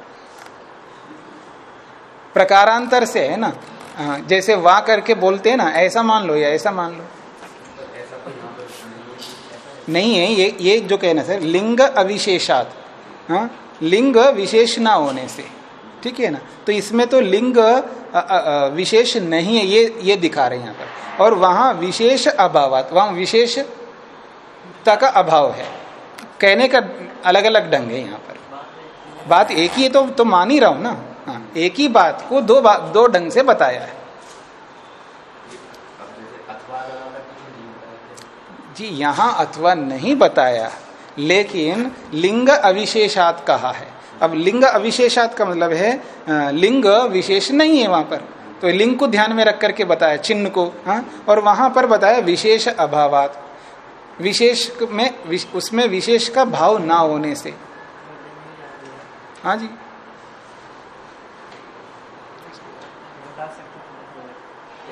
A: प्रकारांतर से है ना? हाँ, जैसे वाह करके बोलते हैं ना ऐसा मान लो या ऐसा मान लो
C: ऐसा तो यहाँ पर ऐसा
A: नहीं है, ये ये जो कहना सर लिंग अविशेषात हाँ लिंग विशेष ना होने से, ठीक है ना? तो इसमें तो लिंग विशेष नहीं है, ये ये दिखा रहे हैं यहाँ पर। और वहाँ विशेष अभावात, वहाँ विशेषता का अभाव है। कहने का अलग अलग ढंग है यहाँ पर। बात एक ही है तो तो मान ही रहा हूँ ना? हाँ एक ही बात को दो बात दो ढंग से बताया है
C: अब जैसे अथवा लगा कर कुछ नहीं बताया
A: जी यहाँ अथवा नहीं बताया लेकिन लिंग अविशेषात कहा है। अब लिंग अविशेषात का मतलब है लिंग विशेष नहीं है वहाँ पर। तो लिंग को ध्यान में रख करके बताया चिन्ह को हाँ और वहाँ पर बताया विशेष अभावात। विशेष में विश, उसमें विशेष का भाव ना होने से। हाँ जी।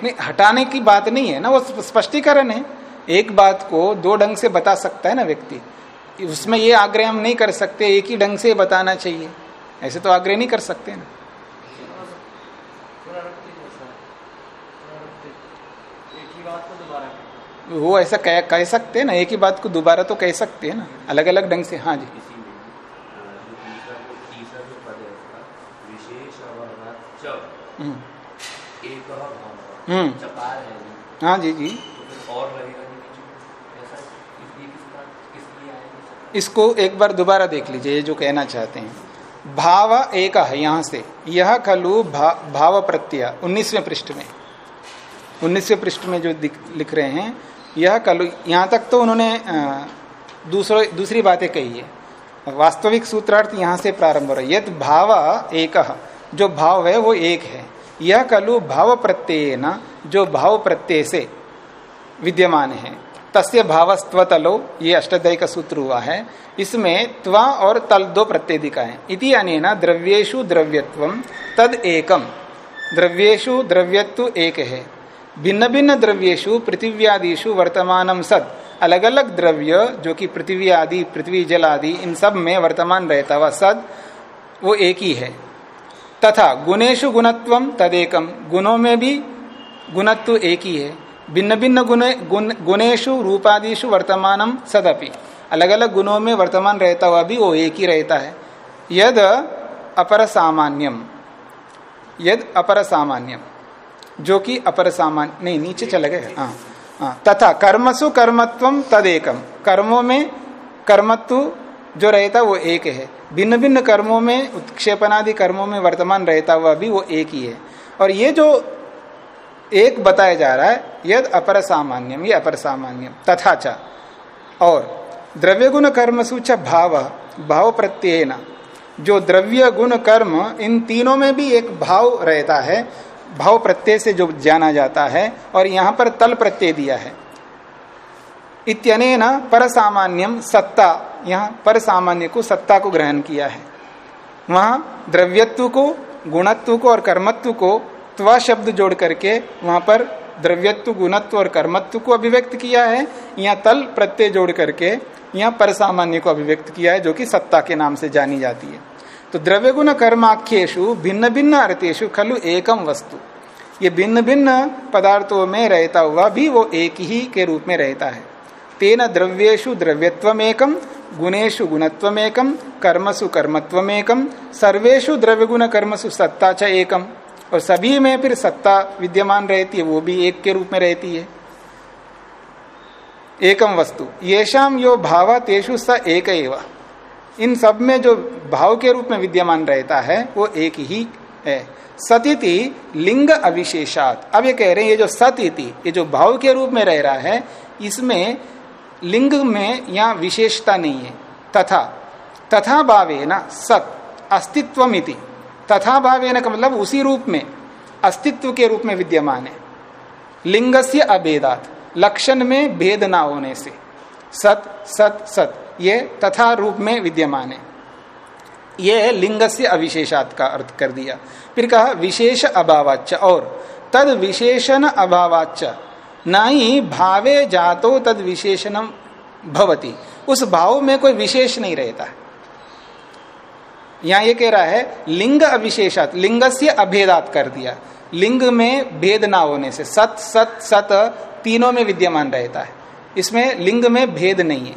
A: नहीं हटाने की बात नहीं है ना वो स्पष्टीकरण है। एक बात को दो ढंग से बता सकता है ना व्यक्ति। उसमें ये आग्रह हम नहीं कर सकते एक ही ढंग से बताना चाहिए। ऐसे तो आग्रह नहीं कर सकते ना। वो ऐसा कह, कह सकते हैं ना एक ही बात को दोबारा तो कह सकते हैं ना। अलग अलग ढंग से हाँ जी। हम्म, हम्म।
C: है जो,
A: हाँ जी। जी
C: तो और लगेगा नहीं बीच में ऐसा इसलिए किसका किस लिए आएगा
A: इसको एक बार दोबारा देख लीजिए ये जो कहना चाहते हैं। भाव एक है यहाँ से। यह खलु भा, भाव प्रत्यय उन्नीसवें पृष्ठ में। उन्नीसवें पृष्ठ में जो लिख रहे हैं यह कलु यहाँ तक तो उन्होंने दूसरो दूसरी बातें कही है। वास्तविक सूत्रार्थ यहाँ से प्रारंभ हो रहा है। यद भाव एक जो भाव है वो एक है। यह कलु भाव प्रत्यय जो भाव प्रत्यय से विद्यमान है। तस्य भावस्त्व तलो ये अष्टाध्यायी का सूत्र हुआ है इसमें त्वा और तल दो प्रत्येदिका है। इति अनेना द्रव्येशु द्रव्यत्वम तद एकम। द्रव्येशु द्रव्यत्व एक है। भिन्न भिन्न द्रव्येशु पृथिव्यादिशु वर्तमानम सद। अलग अलग द्रव्य, जो कि पृथ्वी आदि पृथ्वी जल आदि इन सब में वर्तमान रहता हुआ सद, वो एक ही है। तथा गुणेशु गुणत्वम तदेकम। गुणों में भी गुणत्व एक ही है। भिन्न भिन्न गुणे गुण गुणेशु रूपादिशु वर्तमानम सदपि। अलग अलग गुणों में वर्तमान रहता हुआ भी वो एक ही रहता है। यद अपर सामान्यम यद अपर सामान्यम जो कि अपर सामान्य नहीं, नीचे चले गए। हाँ हाँ। तथा कर्मसु कर्मत्वम तदेकम। कर्मों में कर्मत्व जो रहता वो एक है। भिन्न भिन्न कर्मों में, उत्क्षेपणादि कर्मों में वर्तमान रहता हुआ भी वो एक ही है। और ये जो एक बताया जा रहा है, यद अपर सामान्यम ये अपर सामान्यम तथा च। और द्रव्य गुण कर्म सूच भाव भाव प्रत्यय जो द्रव्य गुण कर्म, इन तीनों में भी एक भाव रहता है, भाव प्रत्यय से जो जाना जाता है, और यहाँ पर तल प्रत्यय दिया है। इत्यनेन पर सामान्यम सत्ता, यहाँ पर सामान्य को सत्ता को ग्रहण किया है। वहाँ द्रव्यत्व को, गुणत्व को और कर्मत्व को त्व शब्द जोड़ करके वहाँ पर द्रव्यत्व, गुणत्व और कर्मत्व को अभिव्यक्त किया है। यहाँ तल प्रत्यय जोड़ करके यहाँ पर सामान्य को अभिव्यक्त किया है, जो कि सत्ता के नाम से जानी जाती है। तो द्रव्य गुण कर्माख्येशु भिन्न भिन्न अर्थेशु खलु एकम वस्तु। ये भिन्न भिन्न पदार्थों में रहता हुआ भी वो एक ही के रूप में रहता है। तेन द्रव्येशु द्रव्यत्वमेकम गुणेशु गुणत्वमेकम कर्मसु कर्मत्वमेकम सर्वेशु द्रव्य गुण कर्मसु सत्ता च एकम और सभी में फिर सत्ता विद्यमान रहती है, वो भी एक के रूप में रहती है। एकम वस्तु। येषाम यो भाव तेषु स एक एवं। इन सब में जो भाव के रूप में विद्यमान रहता है, वो एक ही है। सतिति लिंग अविशेषात। अब ये कह रहे हैं, ये जो सतिति, ये जो भाव के रूप में रह रहा है, इसमें लिंग में या विशेषता नहीं है। तथा तथा भावे न सत, अस्तित्वमिति। तथा भावे का मतलब उसी रूप में, अस्तित्व के रूप में विद्यमान है। लिंग से अभेदात, लक्षण में भेद ना होने से। सत सत सत, ये तथा रूप में विद्यमान है। ये लिंग से अविशेषात का अर्थ कर दिया। फिर कहा, विशेष अभावाच और तद विशेषण अभावाच न ही भावे जातो तद विशेषणम भवती। उस भाव में कोई विशेष नहीं रहता। यहाँ ये कह रहा है, लिंग अविशेषात लिंग से अभेदात कर दिया। लिंग में भेद ना होने से, सत सत सत तीनों में विद्यमान रहता है। इसमें लिंग में भेद नहीं है।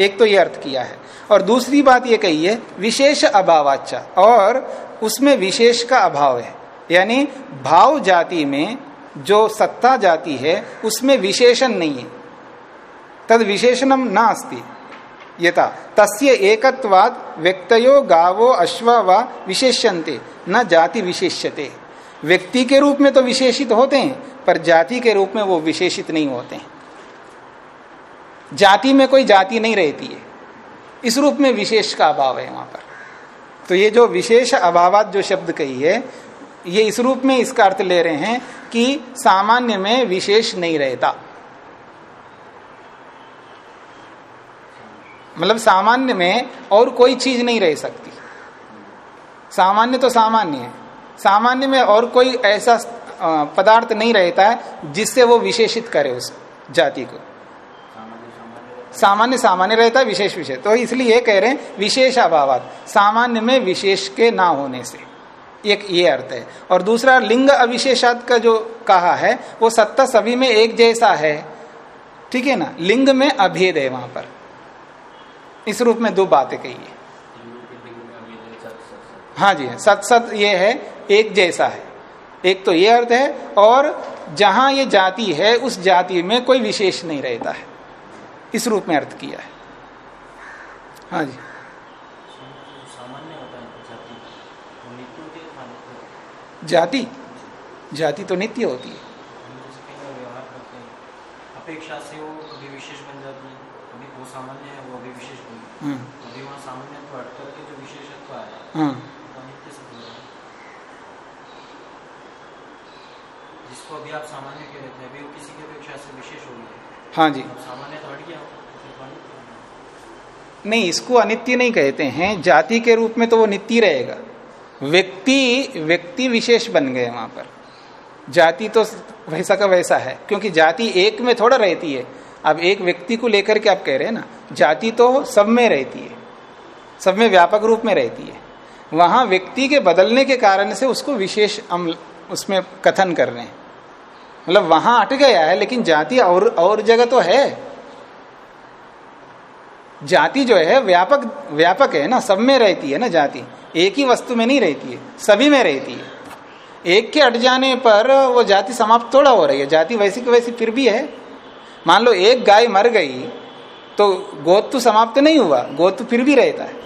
A: एक तो ये अर्थ किया है। और दूसरी बात ये कही है, विशेष अभावाचा और उसमें विशेष का अभाव है। यानी भाव जाति में जो सत्ता जाति है, उसमें विशेषण नहीं है। तद विशेषणम ना अस्ति यथा। तस्य एकत्वाद व्यक्तयो गावो अश्व व विशेष्यंते न जाति विशेष्यते। व्यक्ति के रूप में तो विशेषित होते हैं, पर जाति के रूप में वो विशेषित नहीं होते हैं। जाति में कोई जाति नहीं रहती है। इस रूप में विशेष का अभाव है वहाँ पर। तो ये जो विशेष अभावात जो शब्द कही है, ये इस रूप में इसका अर्थ ले रहे हैं कि सामान्य में विशेष नहीं रहता। मतलब सामान्य में और कोई चीज़ नहीं रह सकती। सामान्य तो सामान्य है। सामान्य में और कोई ऐसा पदार्थ नहीं रहता है जिससे वो विशेषित करे उस जाति को। सामान्य सामान्य रहता है, विशेष विशेष। तो इसलिए कह रहे हैं, विशेष अभाव सामान्य में विशेष के ना होने से। एक ये अर्थ है। और दूसरा, लिंग अविशेषात का जो कहा है, वो सत्ता सभी में एक जैसा है। ठीक है ना? लिंग में अभेद है वहाँ पर। इस रूप में दो बातें कही है। हाँ जी सत सत ये है, एक जैसा है। एक तो ये अर्थ है, और जहाँ ये जाति है, उस जाति में कोई विशेष नहीं रहता है। इस रूप में अर्थ किया है। हाँ जी। जाति? जाति तो नित्य होती है।
E: अपेक्षा से वो कभी विशेष बन जाती है कभी वो सामान्य है वो अभी विशेष बन
A: हम्म,
E: अभी वहाँ सामान्य तो हट जो विशेषत्व आया
A: हाँ।
E: हो। है जिसको अभी आप सामान्य कह रहे थे अभी वो किसी की अपेक्षा से विशेष हो गया।
A: हाँ जी।
E: सामान्य तो हट गया।
A: नहीं इसको अनित्य नहीं कहते हैं जाति के रूप में तो वो नित्य रहेगा। व्यक्ति व्यक्ति विशेष बन गए वहाँ पर। जाति तो वैसा का वैसा है क्योंकि जाति एक में थोड़ा रहती है। अब एक व्यक्ति को लेकर के आप कह रहे हैं ना, जाति तो सब में रहती है, सब में व्यापक रूप में रहती है। वहाँ व्यक्ति के बदलने के कारण से उसको विशेष हम उसमें कथन कर रहे हैं। मतलब वहाँ अट गया है, लेकिन जाति और और जगह तो है। जाति जो है, व्यापक व्यापक है ना, सब में रहती है ना जाति। एक ही वस्तु में नहीं रहती है, सभी में रहती है। एक के अट जाने पर वो जाति समाप्त थोड़ा हो रही है, जाति वैसी की वैसी फिर भी है। मान लो एक गाय मर गई तो गोद तो समाप्त नहीं हुआ गोद तो फिर भी रहता है।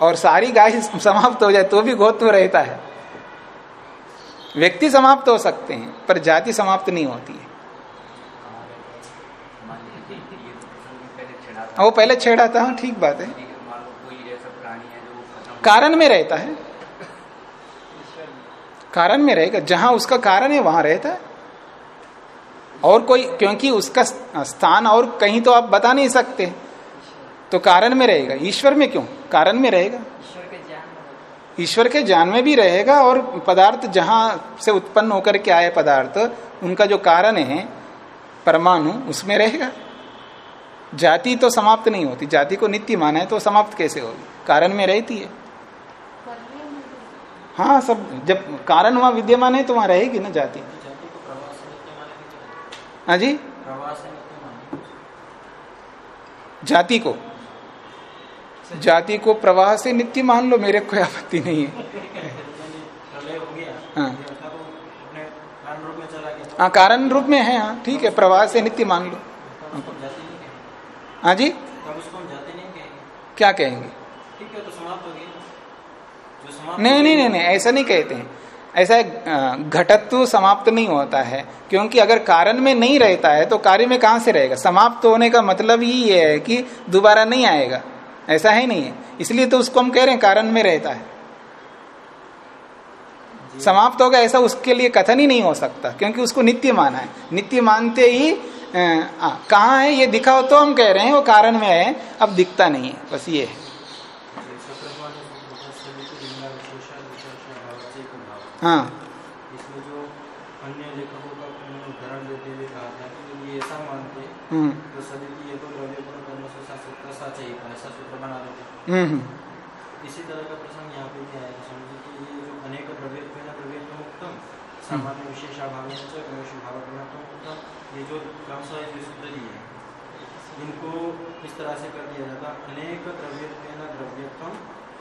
A: और सारी गाय समाप्त हो जाए तो भी गोत्व रहता है। व्यक्ति समाप्त हो सकते हैं पर जाति समाप्त नहीं होती है। हाँ, वो पहले छेड़ा था हाँ, ठीक बात है। कारण में रहता है। कारण में रहेगा जहाँ उसका कारण है वहाँ रहता है। और कोई क्योंकि उसका स्थान और कहीं तो आप बता नहीं सकते। तो कारण में रहेगा। ईश्वर में क्यों? कारण में रहेगा।
B: ईश्वर के ज्ञान में
A: ईश्वर के ज्ञान में भी रहेगा और पदार्थ जहाँ से उत्पन्न होकर के आए पदार्थ उनका जो कारण है परमाणु उसमें रहेगा। जाति तो समाप्त नहीं होती। जाति को नित्य माना है तो समाप्त कैसे होगी? कारण में रहती है। हाँ सब जब कारण वहाँ विद्यमान है तो वहाँ रहेगी ना जाति
E: जाति को प्रवाह से नित्य मानेंगे
A: हाँ जी? जाति को। जाति को प्रवाह से नित्य मान लो मेरे कोई आपत्ति नहीं है।
E: हो।
A: हाँ। कारण रूप में हाँ है ठीक है प्रवाह से नित्य मान लो। हाँ जी? क्या कहेंगे?
E: ठीक है तो हो
A: नहीं नहीं नहीं ऐसा नहीं कहते हैं। ऐसा घटत्व समाप्त नहीं होता है क्योंकि अगर कारण में नहीं रहता है तो कार्य में कहाँ से रहेगा? समाप्त होने का मतलब ही ये है कि दोबारा नहीं आएगा। ऐसा है नहीं है। इसलिए तो उसको हम कह रहे हैं कारण में रहता है। समाप्त होगा ऐसा उसके लिए कथन ही नहीं हो सकता क्योंकि उसको नित्य माना है। नित्य मानते ही आ, कहाँ है ये दिखाओ तो हम कह रहे हैं वो कारण में है अब दिखता नहीं है बस ये है। हाँ।
E: इसमें जो अन्य लेखकों का उदाहरण देते हुए कहा था कि यदि ऐसा मानते
A: हम्म।
E: तो सदी की ये तो द्रव्य गुण कर्म से साचा ही था ऐसा सूत्र बना देते
A: हम्म हम्म,
E: इसी तरह का प्रसंग यहाँ पे भी आया समझिए कि ये जो अनेक मुक्तम सामान्य भाव मुक्तम ये जो क्रमशः जो सूत्र दिए हैं। इनको इस तरह से कर दिया जाता अनेक द्रव्य द्रव्यत्व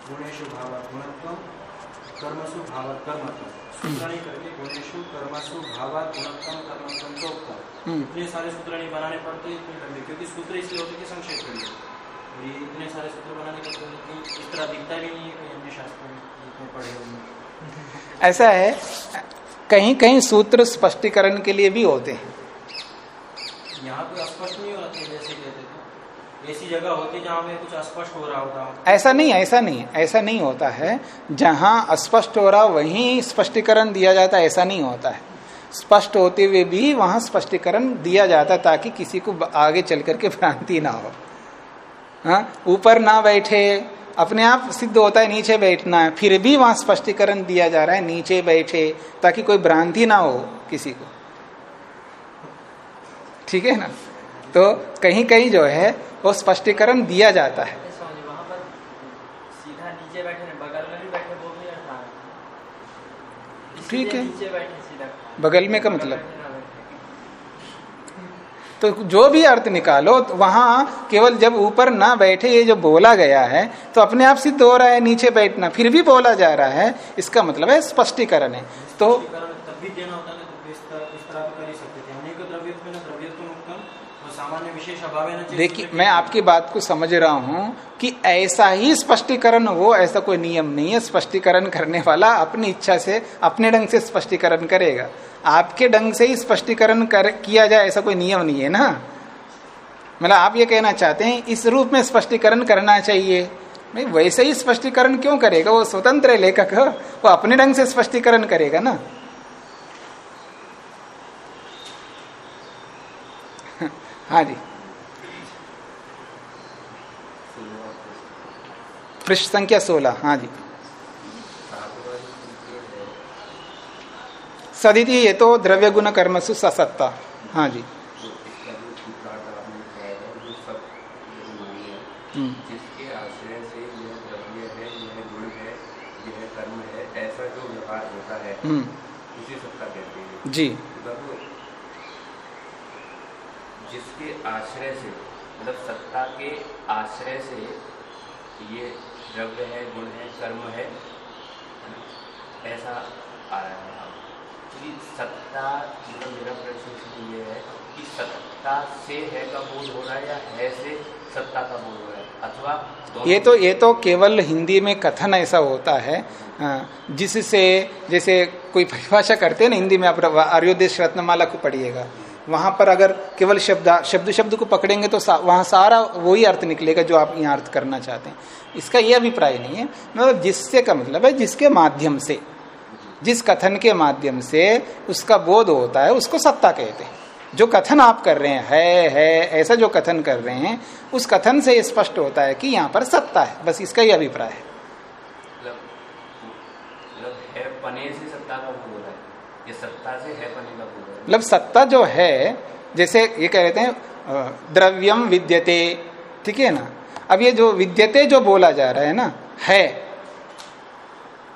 E: गुणेशु भाव गुणत्व कर्मसु सूत्र नहीं करके गुणेशु कर्मसु
A: हम्म।
E: इतने सारे सूत्र नहीं बनाने पड़ते इतने लंबे क्योंकि सूत्र इसलिए होते कि संक्षेप और ये इतने सारे सूत्र बनाने का कोई इस तरह दिखता भी नहीं है कोई अन्य शास्त्र में जितने पढ़े
A: ऐसा है कहीं कहीं सूत्र स्पष्टीकरण के लिए भी होते हैं।
E: यहाँ पे अस्पष्ट नहीं होना चाहिए जैसे ऐसी जगह होती जहाँ में कुछ अस्पष्ट हो रहा होता।
A: ऐसा नहीं ऐसा नहीं ऐसा नहीं होता है। जहाँ अस्पष्ट हो रहा, वहीं स्पष्टीकरण दिया जाता है ऐसा नहीं होता है। स्पष्ट होते हुए भी वहाँ स्पष्टीकरण दिया जाता ताकि किसी को आगे चल करके भ्रांति ना हो। हाँ ऊपर ना बैठे, अपने आप सिद्ध होता है, नीचे बैठना है। फिर भी वहाँ स्पष्टीकरण दिया जा रहा है, नीचे बैठे, ताकि कोई भ्रांति ना हो किसी को। ठीक है ना? तो कहीं कहीं जो है वो स्पष्टीकरण दिया जाता है। ठीक है। बगल में का मतलब। तो जो भी अर्थ निकालो तो वहाँ केवल जब ऊपर ना बैठे ये जो बोला गया है तो अपने आप सिद्ध हो रहा है नीचे बैठना फिर भी बोला जा रहा है इसका मतलब है स्पष्टीकरण है। तो
E: स्पष्टीकरण तब भी देना होता है तो इस तरह इस तरह भी कर ही सकते थे अनेक द्रव्यत्व न द्रव्यत्व मुक्तम और सामान्य विशेष अभाव है न
A: देखिए मैं आपकी बात को समझ रहा हूँ कि ऐसा ही स्पष्टीकरण हो ऐसा कोई नियम नहीं है। स्पष्टीकरण करने वाला अपनी इच्छा से अपने ढंग से स्पष्टीकरण करेगा। आपके ढंग से ही स्पष्टीकरण कर किया जाए ऐसा कोई नियम नहीं है ना? मतलब आप ये कहना चाहते हैं इस रूप में स्पष्टीकरण करना चाहिए। नहीं वैसे ही स्पष्टीकरण क्यों करेगा? वो स्वतंत्र है लेखक। वो अपने ढंग से स्पष्टीकरण करेगा ना। हाँ जी। पृष्ठ संख्या सोलह। हाँ जी। सदिति ये तो द्रव्य गुण कर्मसु ससत्ता। हाँ जी।
C: जो
A: हम्म,
C: आश्रय से द्रव्य है है कर्म है जो व्यवहार होता है
A: हम्म,
C: सत्ता कहते हैं।
A: जी।
C: जिसके आश्रय से मतलब सत्ता के आश्रय से ये द्रव्य है गुण है कर्म है ऐसा आ रहा है अब क्योंकि सत्ता मतलब मेरा प्रश्न ये है कि सत्ता से है का बोध हो रहा है या है से सत्ता का बोध हो रहा है? अथवा
A: ये तो ये तो केवल हिंदी में कथन ऐसा होता है हाँ, जिससे जैसे कोई परिभाषा करते हैं ना हिंदी में आप आर्योदेश रत्नमाला को पढ़िएगा। वहाँ पर अगर केवल शब्द शब्द शब्द को पकड़ेंगे तो सा, वहाँ सारा वही अर्थ निकलेगा जो आप यहाँ अर्थ करना चाहते हैं। इसका यह अभिप्राय नहीं है। मतलब जिससे का मतलब है जिसके माध्यम से जिस कथन के माध्यम से उसका बोध होता है उसको सत्ता कहते हैं। जो कथन आप कर रहे हैं है है ऐसा जो कथन कर रहे हैं उस कथन से स्पष्ट होता है कि यहाँ पर सत्ता है। बस इसका ही अभिप्राय है।
C: मतलब मतलब सत्ता का बोध हो। ये सत्ता से है पने का
A: मतलब सत्ता जो है, जैसे ये कह रहे हैं द्रव्यम विद्यते, ठीक है ना? अब ये जो विद्यते जो बोला जा रहा है ना, है।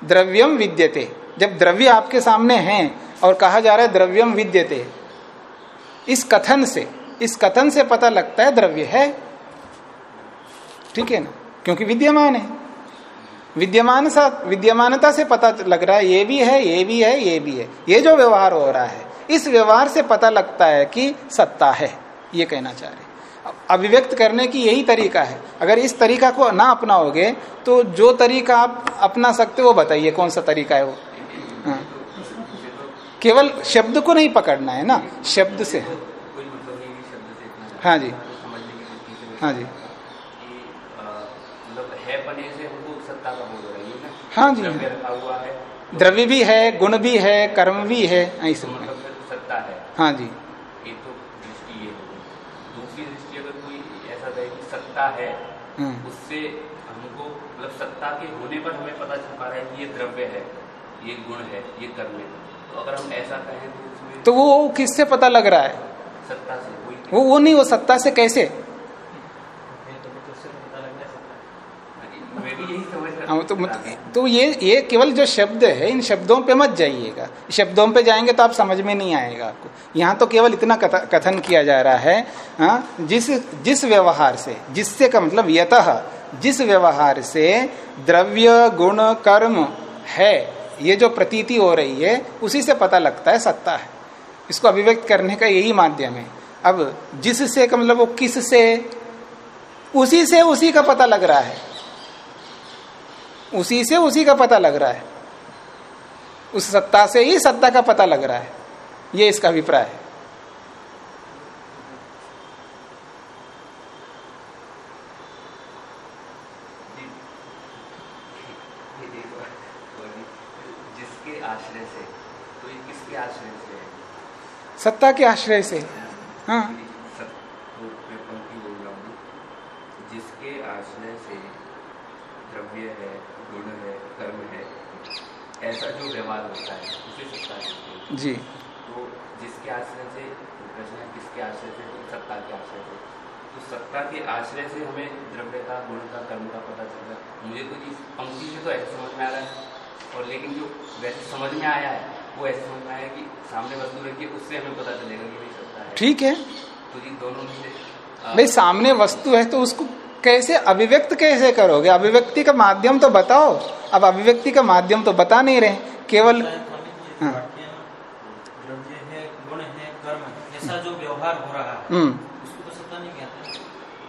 A: द्रव्यम विद्यते। जब द्रव्य आपके सामने हैं और कहा जा रहा है द्रव्यम विद्यते, इस कथन से, इस कथन से पता लगता है द्रव्य है। ठीक है ना? क्योंकि विद्यमान है। विद्यमान सा, विद्यमानता से पता लग रहा है, ये भी है, ये भी है, ये भी है। ये जो व्यवहार हो रहा है इस व्यवहार से पता लगता है कि सत्ता है ये कहना चाह रहे अभिव्यक्त करने की यही तरीका है। अगर इस तरीका को ना अपनाओगे तो जो तरीका आप अपना सकते हो वो बताइए कौन सा तरीका है वो? हाँ। केवल शब्द को नहीं पकड़ना है ना शब्द से। हाँ जी। हाँ जी।
C: है पने से हमको सत्ता का बोध हो। रही है ना
A: हाँ जी।
C: द्रव्य
A: भी है गुण भी है कर्म भी है ऐसे
C: तो मतलब फिर सत्ता है
A: जी।
C: एक तो दृष्टि ये दूसरी दृष्टि अगर कोई ऐसा कहे कि सत्ता है
A: हम्म।
C: उससे हमको मतलब सत्ता के होने पर हमें पता चल पा रहा है कि ये द्रव्य है ये गुण है ये कर्म है। तो अगर हम ऐसा कहें तो उसमें
A: तो वो किससे पता लग रहा है?
C: सत्ता से
A: वो वो नहीं वो सत्ता से कैसे
C: मैं भी यही समझ रहा
A: हाँ, तो तो ये ये केवल जो शब्द है इन शब्दों पे मत जाइएगा। शब्दों पे जाएँगे तो आप समझ में नहीं आएगा आपको। यहाँ तो केवल इतना कथन किया जा रहा है हाँ, जिस जिस व्यवहार से जिससे का मतलब यतः जिस व्यवहार से द्रव्य गुण कर्म है ये जो प्रतीति हो रही है उसी से पता लगता है सत्ता है। इसको अभिव्यक्त करने का यही माध्यम है। अब जिससे का मतलब वो किस से उसी से उसी का पता लग रहा है। उसी से उसी का पता लग रहा है। उस सत्ता से ही सत्ता का पता लग रहा है। ये इसका अभिप्राय है।
C: तो
A: सत्ता के आश्रय से। हाँ
C: सत- तो मैं पंक्ति बोल रहा हूँ जिसके आश्रय से द्रव्य है गुण है कर्म है ऐसा जो व्यवहार होता है उसे सत्ता कहते हैं
A: जी।
C: तो जिसके आश्रय से प्रश्न है किसके आश्रय से तो सत्ता के आश्रय से। तो सत्ता के आश्रय से हमें द्रव्य का गुण का कर्म का पता चल रहा है। मुझे तो इस पंक्ति से तो ऐसे समझ में आ रहा है। और लेकिन जो वैसे समझ में आया है वो ऐसे समझ में आया कि सामने वस्तु रखी है उससे हमें पता चलेगा कि भाई सत्ता है।
A: ठीक है।
C: तो जी दोनों में से
A: भाई सामने वस्तु है तो उसको कैसे अभिव्यक्त कैसे करोगे? अभिव्यक्ति का माध्यम तो बताओ। अब अभिव्यक्ति का माध्यम तो बता नहीं रहे केवल हाँ।
E: द्रव्य है गुण है कर्म है ऐसा जो व्यवहार हो रहा है।
A: हम्म।
E: उसको तो सत्ता नहीं कहते।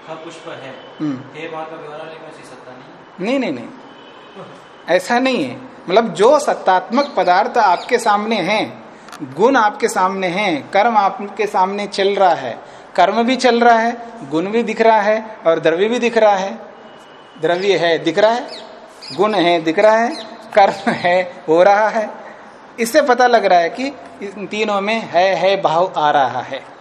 E: हाँ पुष्प है।
A: हम्म।
E: हे वहाँ का व्यवहार लेकिन ऐसी सत्ता नहीं?
A: नहीं नहीं नहीं। ऐसा नहीं है। मतलब जो सत्तात्मक पदार्थ आपके सामने हैं गुण आपके सामने हैं कर्म आपके सामने चल रहा है। कर्म भी चल रहा है गुण भी दिख रहा है और द्रव्य भी दिख रहा है। द्रव्य है दिख रहा है गुण है दिख रहा है कर्म है हो रहा है। इससे पता लग रहा है कि इन तीनों में है है भाव आ रहा है।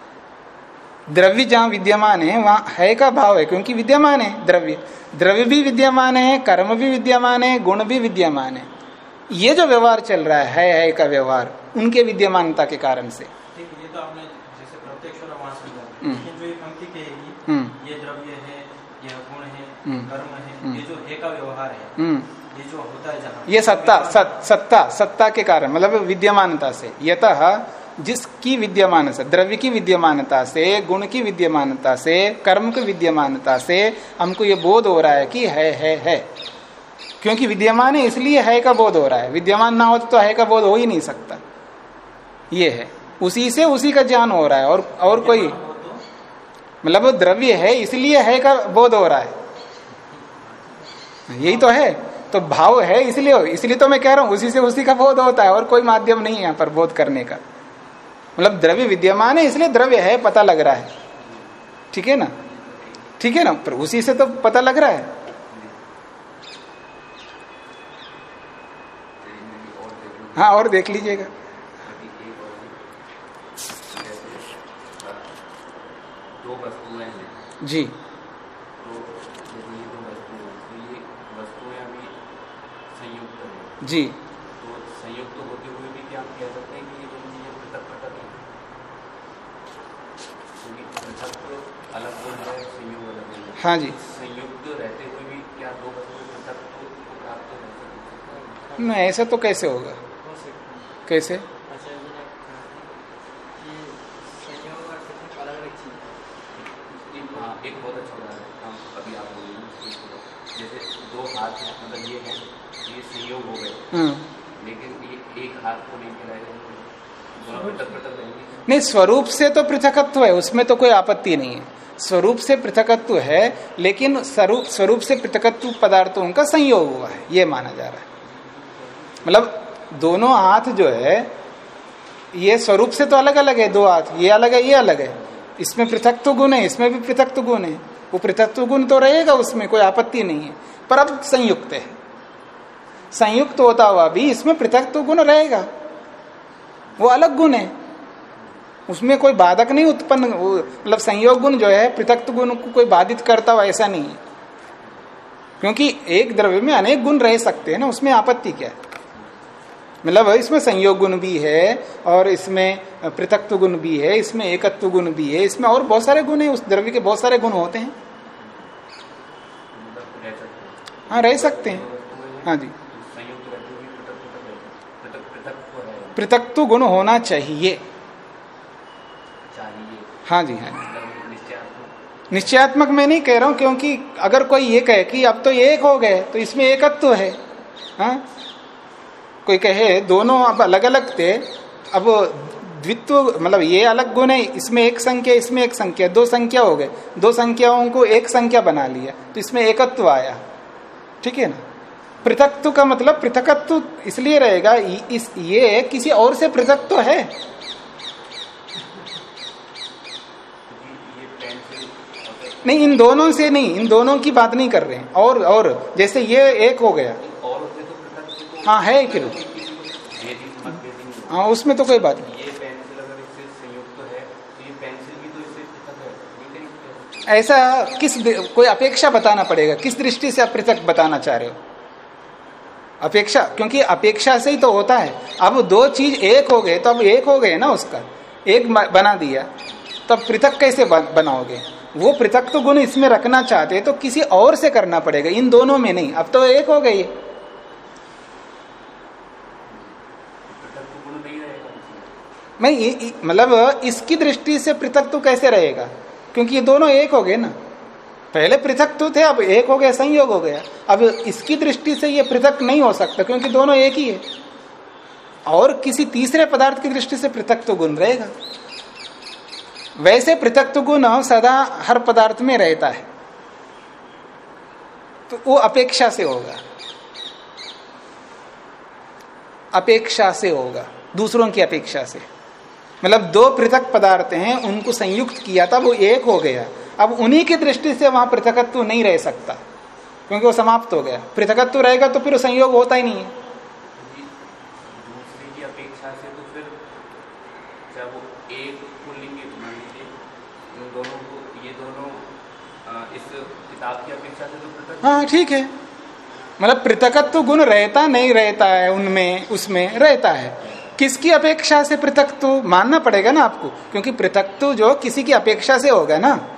A: द्रव्य जहाँ विद्यमान है वहाँ है का भाव है क्योंकि विद्यमान है द्रव्य। द्रव्य भी विद्यमान है कर्म भी विद्यमान है गुण भी विद्यमान है। ये जो व्यवहार चल रहा है है का व्यवहार उनके विद्यमानता के कारण से।
E: ठीक ये तो आपने जैसे प्रत्यक्ष और वहाँ समझा
A: हम्म।
E: लेकिन जो ये पंक्ति कहेगी
A: हम्म।
E: ये द्रव्य है ये गुण है
A: हम्म।
E: कर्म है
A: हम्म।
E: ये जो है का व्यवहार है
A: हम्म।
E: ये जो होता है
A: ये सत्ता सत, सत्ता सत्ता के कारण मतलब विद्यमानता से। यतः जिसकी विद्यमान से द्रव्य की विद्यमानता से, गुण की विद्यमानता से, कर्म की विद्यमानता से हमको ये बोध हो रहा है कि है है है। क्योंकि विद्यमान है, इसलिए है का बोध हो रहा है। विद्यमान ना हो तो है का बोध हो ही नहीं सकता। ये है। उसी से उसी का ज्ञान हो रहा है। और और कोई मतलब द्रव्य है, इसलिए है का बोध हो रहा है। यही तो है। तो भाव है, इसलिए इसलिए तो मैं कह रहा हूँ, उसी से उसी का बोध होता है। और कोई माध्यम नहीं है यहाँ पर बोध करने का। मतलब द्रव्य विद्यमान है इसलिए द्रव्य है पता लग रहा है। ठीक है ना? ठीक है ना? पर उसी से तो पता लग रहा है। हाँ और देख लीजिएगा। जी।
C: तो ये दो वस्तुएँ तो
A: जी
C: तो संयुक्त होते हुए भी क्या हम कह सकते हैं कि ये दोनों चीज़ें पृथक पृथक हैं क्योंकि पृथक अलग गुण है संयोग अलग गुण है
A: जी।
C: संयुक्त रहते हुए भी क्या दो प्राप्त हो हैं?
A: नहीं ऐसा तो कैसे होगा? कैसे?
C: एक बहुत अच्छा उदाहरण अभी आप बोले ना, जैसे दो हाथ मतलब ये है ये संयोग गए। लेकिन ये एक हाथ को लेके रह गए दोनों पृथक पृथक रहेंगे।
A: नहीं स्वरूप से तो पृथकत्व है उसमें तो कोई आपत्ति नहीं है। स्वरूप से पृथकत्व है, लेकिन स्वरूप स्वरूप से पृथकत्व पदार्थों का संयोग हुआ है, ये माना जा रहा है। मतलब दोनों हाथ जो है, ये स्वरूप से तो अलग अलग है, दो हाथ, ये अलग है, ये अलग है। इसमें पृथकत्व गुण है, इसमें भी पृथकत्व गुण है। वो पृथकत्व गुण तो रहेगा, उसमें कोई आपत्ति नहीं है, पर अब संयुक्त है। संयुक्त होता हुआ भी इसमें पृथकत्व गुण रहेगा। वो अलग गुण है। उसमें कोई बाधक नहीं उत्पन्न मतलब संयोग गुण जो है पृथक गुण को कोई बाधित करता हुआ ऐसा नहीं है। क्योंकि एक द्रव्य में अनेक गुण रह सकते हैं ना उसमें आपत्ति क्या है? मतलब इसमें संयोग गुण भी है और इसमें पृथकत्व गुण भी है इसमें एकत्व गुण भी है इसमें और बहुत सारे गुण है उस द्रव्य के बहुत सारे गुण होते हैं।
C: मतलब हैं।
A: हाँ रह सकते हैं।
C: हैं,
A: हाँ जी
C: पृथक पृथक हैं पृथक पृथक है।
A: पृथकत्व गुण होना चाहिए। हाँ जी हाँ जी।
C: निश्चयात्मक
A: निश्चयात्मक मैं नहीं कह रहा हूँ, क्योंकि अगर कोई ये कहे कि अब तो एक हो गए तो इसमें एकत्व है। हाँ? कोई कहे दोनों अब अलग अलग थे, अब द्वित्व मतलब ये अलग गुण है, इसमें एक संख्या, इसमें एक संख्या, दो संख्या हो गए। दो संख्याओं को एक संख्या बना लिया तो इसमें एकत्व आया। ठीक है ना? पृथकत्व का मतलब पृथकत्व इसलिए रहेगा इस, ये किसी और से पृथक तो है
C: क्योंकि ये पेंसिल और
A: नहीं इन दोनों से नहीं इन दोनों की बात नहीं कर रहे हैं। और और जैसे ये एक हो गया।
C: तो तो
A: हाँ है एक
C: भेद ही
A: उसमें तो कोई बात नहीं।
C: तो तो
A: ऐसा किस कोई अपेक्षा बताना पड़ेगा? किस दृष्टि से आप पृथक बताना चाह रहे हो? अपेक्षा? क्योंकि अपेक्षा से ही तो होता है। अब दो चीज़ एक हो गए तो अब एक हो गए ना उसका। एक बना दिया। तब पृथक कैसे बन- बनाओगे? वो पृथक तो गुण इसमें रखना चाहते तो किसी और से करना पड़ेगा। इन दोनों में नहीं। अब तो एक हो गई।
C: तो
A: मैं ये- मतलब इसकी दृष्टि से पृथक तो कैसे रहेगा? क्योंकि ये दोनों एक हो गए ना। पहले पृथक तो थे अब एक हो गया संयोग हो गया। अब इसकी दृष्टि से ये पृथक नहीं हो सकता क्योंकि दोनों एक ही है। और किसी तीसरे पदार्थ की दृष्टि से पृथक तो गुण रहेगा। वैसे पृथक गुण सदा हर पदार्थ में रहता है। तो वो अपेक्षा से होगा। अपेक्षा से होगा, दूसरों की अपेक्षा से। मतलब दो पृथक पदार्थ हैं, उनको संयुक्त किया था वो एक हो गया। अब उन्हीं की दृष्टि से वहाँ पृथकत्व नहीं रह सकता, क्योंकि वो समाप्त हो गया। पृथकत्व रहेगा तो फिर संयोग होता ही नहीं है
C: क्योंकि दूसरे की अपेक्षा से तो फिर जब वो एक को लेंगे मान लीजिए उन दोनों को ये दोनों अ, इस किताब की अपेक्षा से तो पृथक
A: हाँ ठीक है। मतलब पृथकत्व गुण रहता नहीं रहता है, उनमें, उसमें रहता है। किसकी अपेक्षा से पृथकत्व मानना पड़ेगा ना आपको? क्योंकि पृथकत्व जो किसी की अपेक्षा से होगा ना।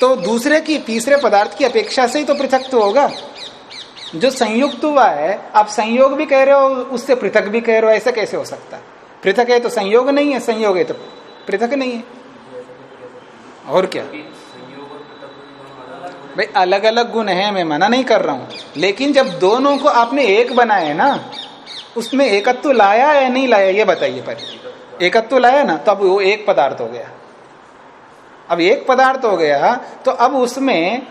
A: तो दूसरे की, तीसरे पदार्थ की अपेक्षा से ही तो पृथकत्व होगा। जो संयुक्त हुआ है, आप संयोग भी कह रहे हो, उससे पृथक भी कह रहे हो, ऐसा कैसे हो सकता? पृथक है तो संयोग नहीं है, संयोग है तो पृथक नहीं है। और क्या
C: क्योंकि संयोग और पृथक गुण दोनों अलग अलग गुण
A: भाई अलग अलग गुण है, मैं मना नहीं कर रहा हूँ। लेकिन जब दोनों को आपने एक बनाया ना, उसमें एकत्व लाया या नहीं लाया, ये बताइए पर एकत्व लाया ना तब वो एक पदार्थ हो गया। अब एक पदार्थ हो गया तो अब उसमें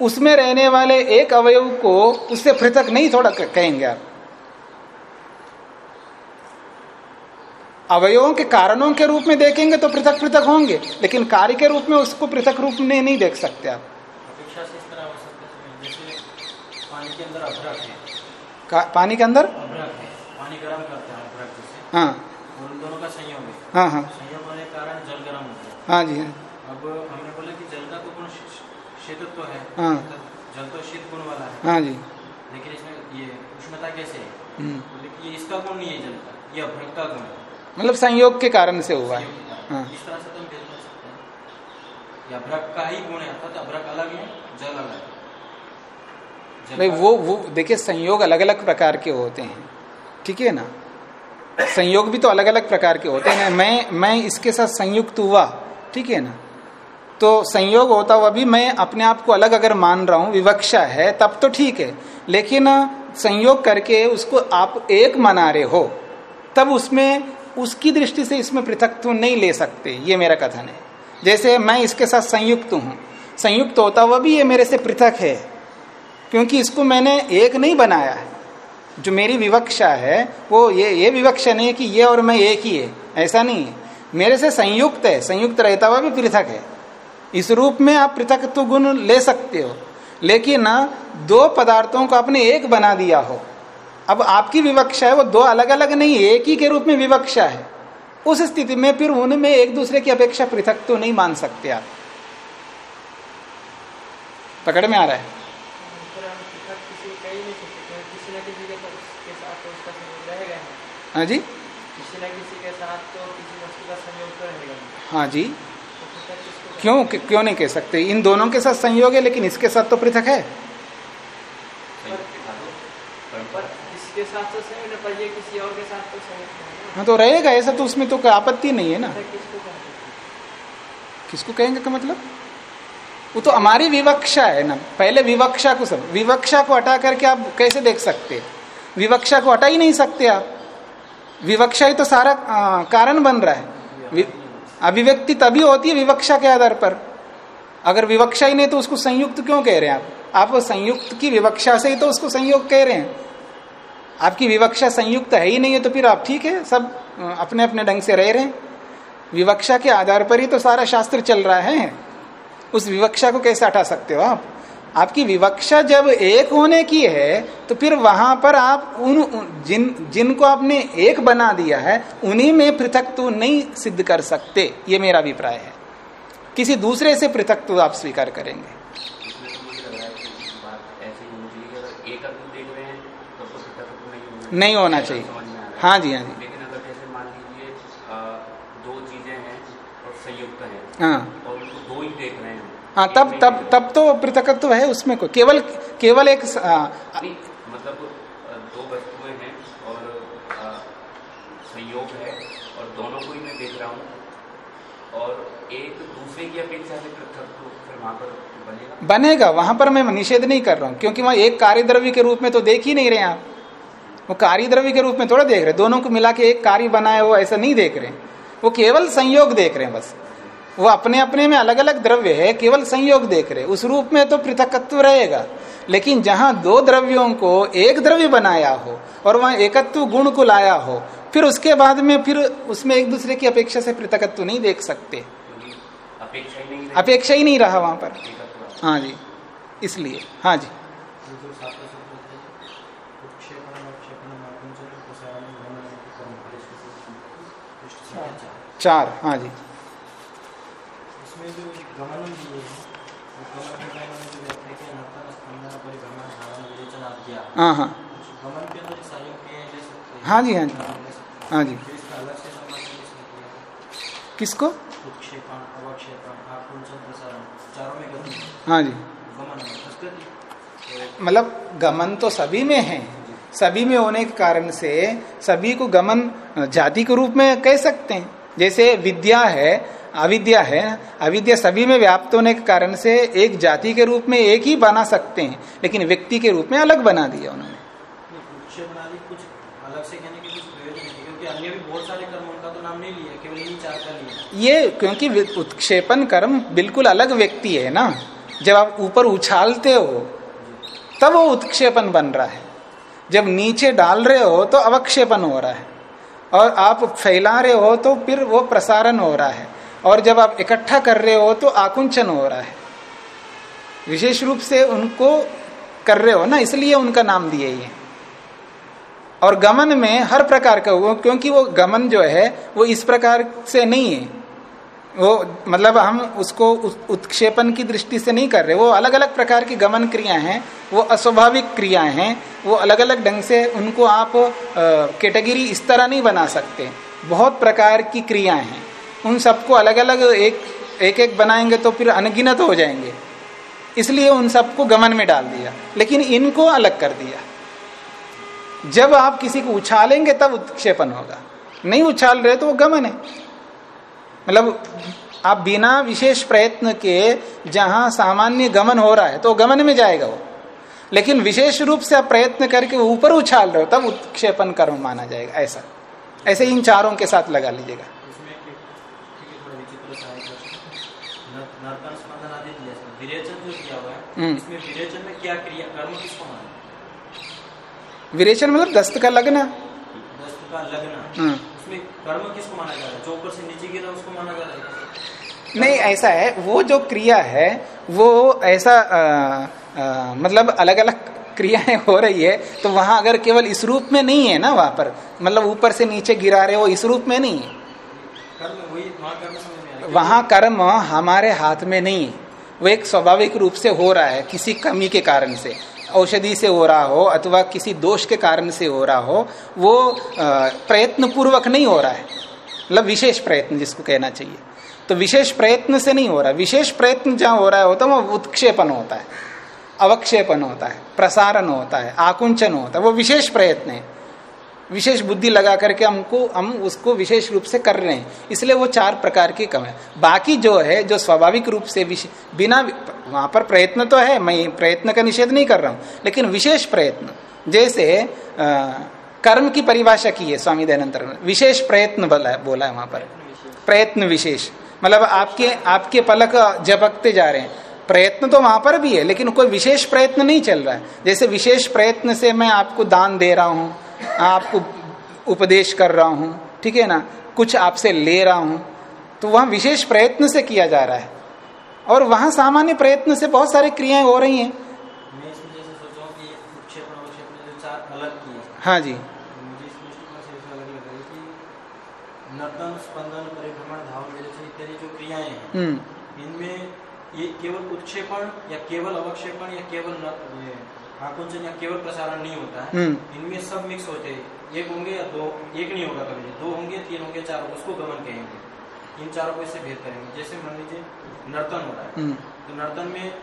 A: उसमें रहने वाले एक अवयव को उससे पृथक नहीं थोड़ा कहेंगे आप। अवयवों के कारणों के रूप में देखेंगे तो पृथक पृथक होंगे लेकिन कार्य के रूप में उसको पृथक रूप में नहीं देख सकते आप।
E: अपेक्षा से इस तरह सकता जैसे पानी के अंदर अभ्रक है।
A: का- पानी के अंदर?
E: अभ्रक है। पानी गर्म करते हैं
A: हाँ। जी हाँ।
E: अब हमने बोला कि जल का तो गुण शीतत्व है।
A: हाँ।
E: जल तो शीत गुण वाला है।
A: हाँ जी।
E: लेकिन इसमें ये उष्णता कैसे है?
A: हम्म।
E: बोले कि ये इसका गुण नहीं है जल का ये अभ्रक का गुण है।
A: मतलब संयोग के कारण से हुआ। है। हाँ।
E: इस तरह से तो हैं। ये अभ्रक का ही गुण है अर्थात अभ्रक अलग है जल अलग है।
A: भाई वो वो देखिए संयोग अलग अलग प्रकार के होते हैं। ठीक है ना? संयोग भी तो अलग अलग प्रकार के होते हैं। मैं मैं इसके साथ संयुक्त हुआ ठीक है ना? तो संयोग होता हुआ भी मैं अपने आप को अलग अगर मान रहा हूँ विवक्षा है तब तो ठीक है। लेकिन संयोग करके उसको आप एक मना रहे हो तब उसमें उसकी दृष्टि से इसमें पृथकत्व नहीं ले सकते, ये मेरा कथन है। जैसे मैं इसके साथ संयुक्त हूँ, संयुक्त होता हुआ भी ये मेरे से पृथक है, क्योंकि इसको मैंने एक नहीं बनाया है। जो मेरी विवक्षा है, वो ये ये विवक्षा नहीं है कि ये और मैं एक ही है, ऐसा नहीं है। मेरे से संयुक्त है, संयुक्त रहता हुआ भी पृथक है। इस रूप में आप पृथकत्व गुण ले सकते हो, लेकिन दो पदार्थों को आपने एक बना दिया हो। अब आपकी विवक्षा है, वो दो अलग अलग नहीं, एक ही के रूप में विवक्षा है। उस स्थिति में फिर उनमें एक दूसरे की अपेक्षा पृथक तो नहीं मान सकते आप। पकड़ में आ रहा है। हाँ जी।
E: किसी न किसी के साथ तो किसी वस्तु का संयोग तो रहेगा
A: हाँ जी।
E: तो
A: क्यों क्यों नहीं कह सकते? इन दोनों के साथ संयोग है, लेकिन इसके साथ तो पृथक है
E: पर इसके साथ तो संयोग है, पर ये किसी और के साथ तो नहीं है। ना।
A: हाँ तो रहेगा ऐसा तो उसमें तो आपत्ति नहीं है ना।
E: किसको
A: किसको कहेंगे का मतलब? वो तो हमारी विवक्षा है ना पहले विवक्षा को सब विवक्षा को हटा करके आप कैसे देख सकते? विवक्षा को हटा ही नहीं सकते आप। विवक्षा ही तो सारा आ, कारण बन रहा है। अभिव्यक्ति तभी होती है विवक्षा के आधार पर। अगर विवक्षा ही नहीं तो उसको संयुक्त क्यों कह रहे हैं आप? आप संयुक्त की विवक्षा से ही तो उसको संयोग कह रहे हैं। आपकी विवक्षा संयुक्त है ही नहीं है तो फिर आप ठीक है, सब अपने अपने ढंग से रह रहे हैं। विवक्षा के आधार पर ही तो सारा शास्त्र चल रहा है। उस विवक्षा को कैसे हटा सकते हो आप? आपकी विवक्षा जब एक होने की है तो फिर वहाँ पर आप उन जिन, जिनको आपने एक बना दिया है, उन्हीं में पृथकत्व नहीं सिद्ध कर सकते। ये मेरा अभिप्राय है। किसी दूसरे से पृथकत्व आप स्वीकार करेंगे
C: इसमें तो मुझे लग रहा है कि बात ऐसी होनी चाहिए कि अगर एक अर्थ देख रहे हैं तब तो पृथक नहीं होना
A: चाहिए।
C: है
A: हाँ जी हाँ जी।
C: लेकिन अगर जैसे मान लीजिए दो चीज़ें हैं और संयुक्त हैं
A: हाँ।
C: और उनको दो ही देख रहे हैं।
A: हाँ तब तब तब तो पृथकत्व है उसमें को केवल केवल एक आ,
C: मतलब दो वस्तुएँ हैं और संयोग है और दोनों को ही मैं देख रहा हूँ। और एक दूसरे की अपेक्षा से पृथक तो फिर वहाँ पर बनेगा?
A: बनेगा वहाँ पर मैं निषेध नहीं कर रहा हूँ क्योंकि वहाँ एक कार्य द्रव्य के रूप में तो देख ही नहीं रहे आप। वो कार्य द्रव्य के रूप में थोड़ा देख रहे दोनों को मिला के एक कार्य बनाए वो ऐसा नहीं देख रहे वो केवल संयोग देख रहे हैं बस। वो अपने अपने में अलग अलग द्रव्य है केवल संयोग देख रहे उस रूप में तो पृथकत्व रहेगा। लेकिन जहाँ दो द्रव्यों को एक द्रव्य बनाया हो और वहाँ एकत्व गुण को लाया हो फिर उसके बाद में फिर उसमें एक दूसरे की अपेक्षा से पृथकत्व नहीं देख सकते।
C: अपेक्षा ही नहीं
A: अपेक्षा ही नहीं रहा वहाँ पर। हाँ जी। इसलिए। हाँ जी
E: ये जो सातवें सूत्र थे, उत्क्षेपणम, अवक्षेपणम, आकुंचनम, प्रसारणम, गमनम, कर्म, परिष्कृतम, पृष्ठ संख्या चार।
A: चार हाँ जी
E: इसमें जो गमनम दिए हैं वो गमन के बारे में जो व्याख्या किया नर्तन स्पंदन परिभ्रमण हाँ जी।
A: हाँ हाँ
E: हैं
A: जी, हाँ जी।
E: हैं।
A: जी। किसको?
E: चारों
A: हाँ। जी।
E: है
A: मतलब गमन तो सभी में है। सभी में होने के कारण से सभी को गमन जाति के रूप में कह सकते हैं। जैसे विद्या है अविद्या है अविद्या सभी में व्याप्त होने के कारण से एक जाति के रूप में एक ही बना सकते हैं लेकिन व्यक्ति के रूप में अलग बना दिया उन्होंने।
E: उत्क्षेपण आदि कुछ अलग से कहने के कुछ प्रयोजन नहीं क्योंकि अन्य भी बहुत सारे कर्म उनका तो नाम नहीं लिया केवल इन्हीं चार का लिया
A: ये क्योंकि उत्क्षेपण कर्म बिल्कुल अलग व्यक्ति है ना जब आप ऊपर उछालते हो तब वो उत्क्षेपण बन रहा है। जब नीचे डाल रहे हो तो अवक्षेपण हो रहा है। और आप फैला रहे हो तो फिर वो प्रसारण हो रहा है। और जब आप इकट्ठा कर रहे हो तो आकुंचन हो रहा है। विशेष रूप से उनको कर रहे हो ना, इसलिए उनका नाम दिए है और गमन में हर प्रकार का क्योंकि वो गमन जो है, वो इस प्रकार से नहीं है। वो मतलब हम उसको उत- उत्क्षेपण की दृष्टि से नहीं कर रहे, वो अलग अलग प्रकार की गमन क्रियाएँ हैं, वो अस्वाभाविक क्रियाएँ हैं, वो अलग अलग ढंग से उनको आप कैटेगरी इस तरह नहीं बना सकते। बहुत प्रकार की क्रियाएँ हैं। उन सबको अलग अलग एक एक एक बनाएँगे तो फिर अनगिनत हो जाएँगे। इसलिए उन सबको गमन में डाल दिया, लेकिन इनको अलग कर दिया। जब आप किसी को उछालेंगे तब उत्क्षेपण होगा। नहीं उछाल रहे तो वो गमन है। मतलब आप बिना विशेष प्रयत्न के जहाँ सामान्य गमन हो रहा है तो गमन में जाएगा वो लेकिन विशेष रूप से आप प्रयत्न करके ऊपर उछाल रहे हो तब उत्क्षेपण कर्म माना जाएगा ऐसा ऐसे इन चारों के साथ लगा लीजिएगा।
E: विरेचन
A: हम्म।
E: इसमें विरेचन में क्या क्रिया कर्म किसको माना
A: विरेचन मतलब दस्त का लगना
E: दस्त का लगना
A: हम्म।
E: कर्म किसको माना जा रहा है? जो ऊपर से नीचे गिरा उसको माना जा रहा है।
A: नहीं ऐसा है वो जो क्रिया है वो ऐसा आ, आ, मतलब अलग अलग क्रियाएँ हो रही है तो वहाँ अगर केवल इस रूप में नहीं है ना वहाँ पर? मतलब ऊपर से नीचे गिरा रहे वो इस रूप में नहीं? है
E: कर्म वही कर्म
A: हमारे हाथ में नहीं है वो एक स्वाभाविक रूप से हो रहा है किसी कमी के कारण से। औषधि से हो रहा हो अथवा किसी दोष के कारण से हो रहा हो, वो प्रयत्न पूर्वक नहीं हो रहा है। मतलब विशेष प्रयत्न जिसको कहना चाहिए। तो विशेष प्रयत्न से नहीं हो रहा। विशेष प्रयत्न जहाँ हो रहा है होता है वो उत्क्षेपण होता है अवक्षेपण होता है, प्रसारण होता है, आकुंचन होता है, वो विशेष प्रयत्न है। विशेष बुद्धि लगा करके हमको हम उसको विशेष रूप से कर रहे हैं। इसलिए वो चार प्रकार की कम है। बाकी जो है जो स्वाभाविक रूप से बिना वहाँ पर प्रयत्न तो है मैं प्रयत्न का निषेध नहीं कर रहा हूँ लेकिन विशेष प्रयत्न जैसे आ, कर्म की परिभाषा की है स्वामी दयानंद विशेष प्रयत्न बोला है बोला है वहाँ पर। प्रयत्न विशेष। मतलब आपके आपके पलक झपकते जा रहे हैं। प्रयत्न तो वहाँ पर भी है लेकिन कोई विशेष प्रयत्न नहीं चल रहा है। जैसे विशेष प्रयत्न से मैं आपको दान दे रहा हूँ आपको उपदेश कर रहा हूँ ठीक है ना? कुछ आपसे ले रहा हूँ। तो वहाँ विशेष प्रयत्न से किया जा रहा है। और वहाँ सामान्य प्रयत्न से बहुत सारी क्रियाएँ हो रही हैं।
E: हूँ जो नर्तन स्पंदन परिभ्रमण धाव इत्यादि क्रियाएँ हैं
A: हम्म।
E: इनमें ये केवल उत्क्षेपण या केवल अवक्षेपण या केवल आकुंचन या केवल प्रसारण नहीं होता है।
A: हम्म।
E: इनमें सब मिक्स होते हैं। एक होंगे या दो एक नहीं होगा कभी दो होंगे तीन होंगे चार होंगे उसको गमन कहेंगे। इन चारों को इससे भेद करेंगे। जैसे मान लीजिए नर्तन हो रहा है।
A: हम्म।
E: तो नर्तन में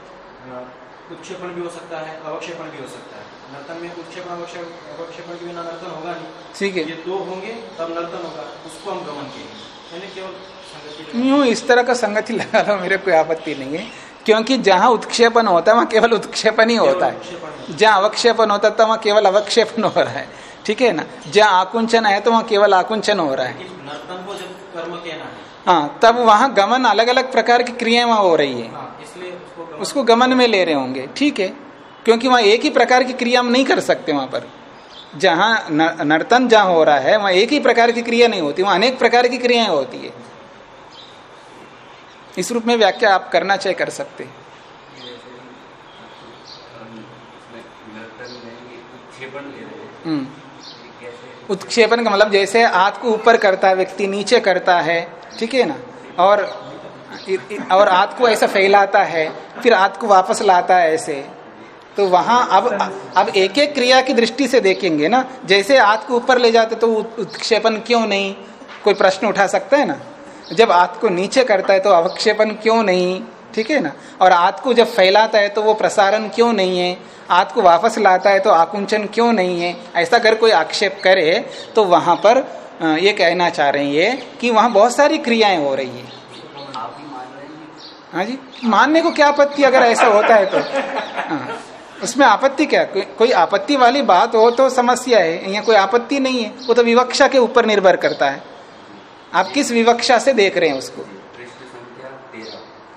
E: उत्क्षेपण भी हो सकता है अवक्षेपण भी हो सकता है। नर्तन में उत्क्षेपण अवक्षेप- अवक्षेपण के बिना नर्तन होगा नहीं।
A: ठीक है।
E: ये दो होंगे तब नर्तन होगा उसको हम गमन कहेंगे। यानी केवल संगति
A: इस तरह का संगति लगा लो मेरे कोई आपत्ति नहीं है। क्योंकि जहाँ उत्क्षेपण होता है वहाँ केवल उत्क्षेपण ही होता है। जहाँ अवक्षेपण होता है तो वहाँ केवल अवक्षेपण हो रहा है। ठीक है ना? जहाँ आकुंचन है तो वहाँ केवल आकुंचन हो रहा है।
E: लेकिन नर्तन को जब कर्म कहना है।
A: हाँ तब वहाँ गमन अलग अलग प्रकार की क्रियाएँ वहाँ हो रही है।
E: हाँ उसको गमन
A: उसको गमन में ले रहे होंगे। ठीक है? क्योंकि वहाँ एक ही प्रकार की क्रिया हम नहीं कर सकते वहाँ पर। जहाँ नर्तन जहाँ हो रहा है वहाँ एक ही प्रकार की क्रिया नहीं होती वहाँ अनेक प्रकार की क्रियाएँ होती है। इस रूप में व्याख्या आप करना चाहे कर सकते हम्म। उत्क्षेपण का मतलब जैसे हाथ को ऊपर करता है, व्यक्ति नीचे करता है, ठीक है ना? और और हाथ को ऐसा फैलाता है, फिर हाथ को वापस लाता है ऐसे। तो वहाँ अब अब एक एक क्रिया की दृष्टि से देखेंगे ना, जैसे हाथ को ऊपर ले जाते तो उत- उत्क्षेपण क्यों नहीं? कोई प्रश्न उठा सकता है ना? जब आत को नीचे करता है तो अवक्षेपण क्यों नहीं? ठीक है ना? और आत को जब फैलाता है तो वो प्रसारण क्यों नहीं है? आत को वापस लाता है तो आकुंचन क्यों नहीं है? ऐसा अगर कोई आक्षेप करे तो वहाँ पर ये कहना चाह रहे हैं ये कि वहाँ बहुत सारी क्रियाएँ हो रही है।
C: ही
A: जी? मानने को क्या आपत्ति अगर ऐसा होता है तो? हाँ। उसमें आपत्ति क्या? कोई, कोई आपत्ति वाली बात हो तो समस्या है यहाँ कोई आपत्ति नहीं है? वो तो विवक्षा के ऊपर निर्भर करता है। आप किस विवक्षा से देख रहे हैं उसको?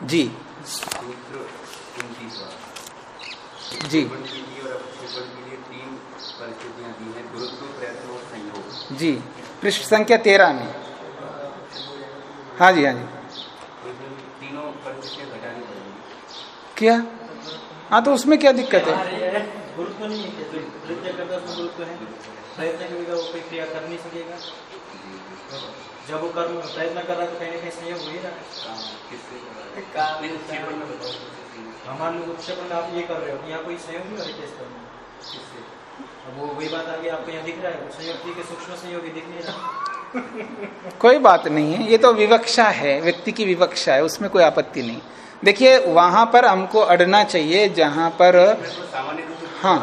A: जी। जी। जी। पृष्ठ संख्या तेरह में। हाँ जी हाँ जी। क्या? हाँ तो उसमें क्या दिक्कत है?
E: गुरुत्व नहीं है जब वो कर्म प्रयत्न कर रहा है तो कहीं ना कहीं संयोग हो ही रहा है?
C: किससे
B: काम
C: नहीं, उत्क्षेपण में बताओ किससे?
E: हमारे लोग उत्क्षेपण में आप ये कर रहे हो यहाँ कोई संयोग नहीं हो रहा है केस में अब वो वही बात आगे आपको यहाँ दिख रहा है संयोग ठीक है सूक्ष्म संयोग ही दिख नहीं रहा।
A: कोई बात नहीं है ये तो विवक्षा है व्यक्ति की विवक्षा है उसमें कोई आपत्ति नहीं। देखिए वहाँ पर हमको अड़ना चाहिए जहाँ पर
C: से
A: हाँ।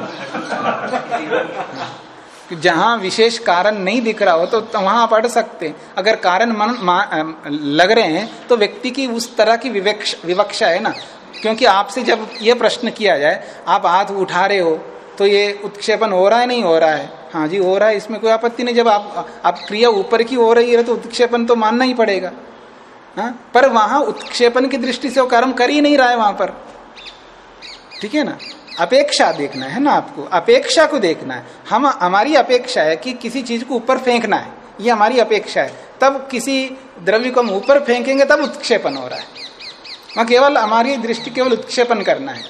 A: जहाँ विशेष कारण नहीं दिख रहा हो तो तो वहाँ आप अड़ सकते अगर कारण मन लग रहे हैं तो व्यक्ति की उस तरह की विवक्षा है ना। क्योंकि आपसे जब ये प्रश्न किया जाए, आप हाथ उठा रहे हो तो ये उत्क्षेपण हो रहा है, नहीं हो रहा है? हाँ जी, हो रहा है, इसमें कोई आपत्ति नहीं। जब आप आप क्रिया ऊपर की हो रही है तो उत्क्षेपण तो मानना ही पड़ेगा। हाँ? पर वहाँ उत्क्षेपण की दृष्टि से वो कर्म कर ही नहीं रहा है वहाँ पर। ठीक है ना? अपेक्षा देखना है ना आपको? अपेक्षा को देखना है। हम, हमारी अपेक्षा है कि किसी चीज़ को ऊपर फेंकना है। ये हमारी अपेक्षा है। तब किसी द्रव्य को हम ऊपर फेंकेंगे, तब उत्क्षेपण हो रहा है। वहाँ केवल हमारी दृष्टि, केवल उत्क्षेपण करना है।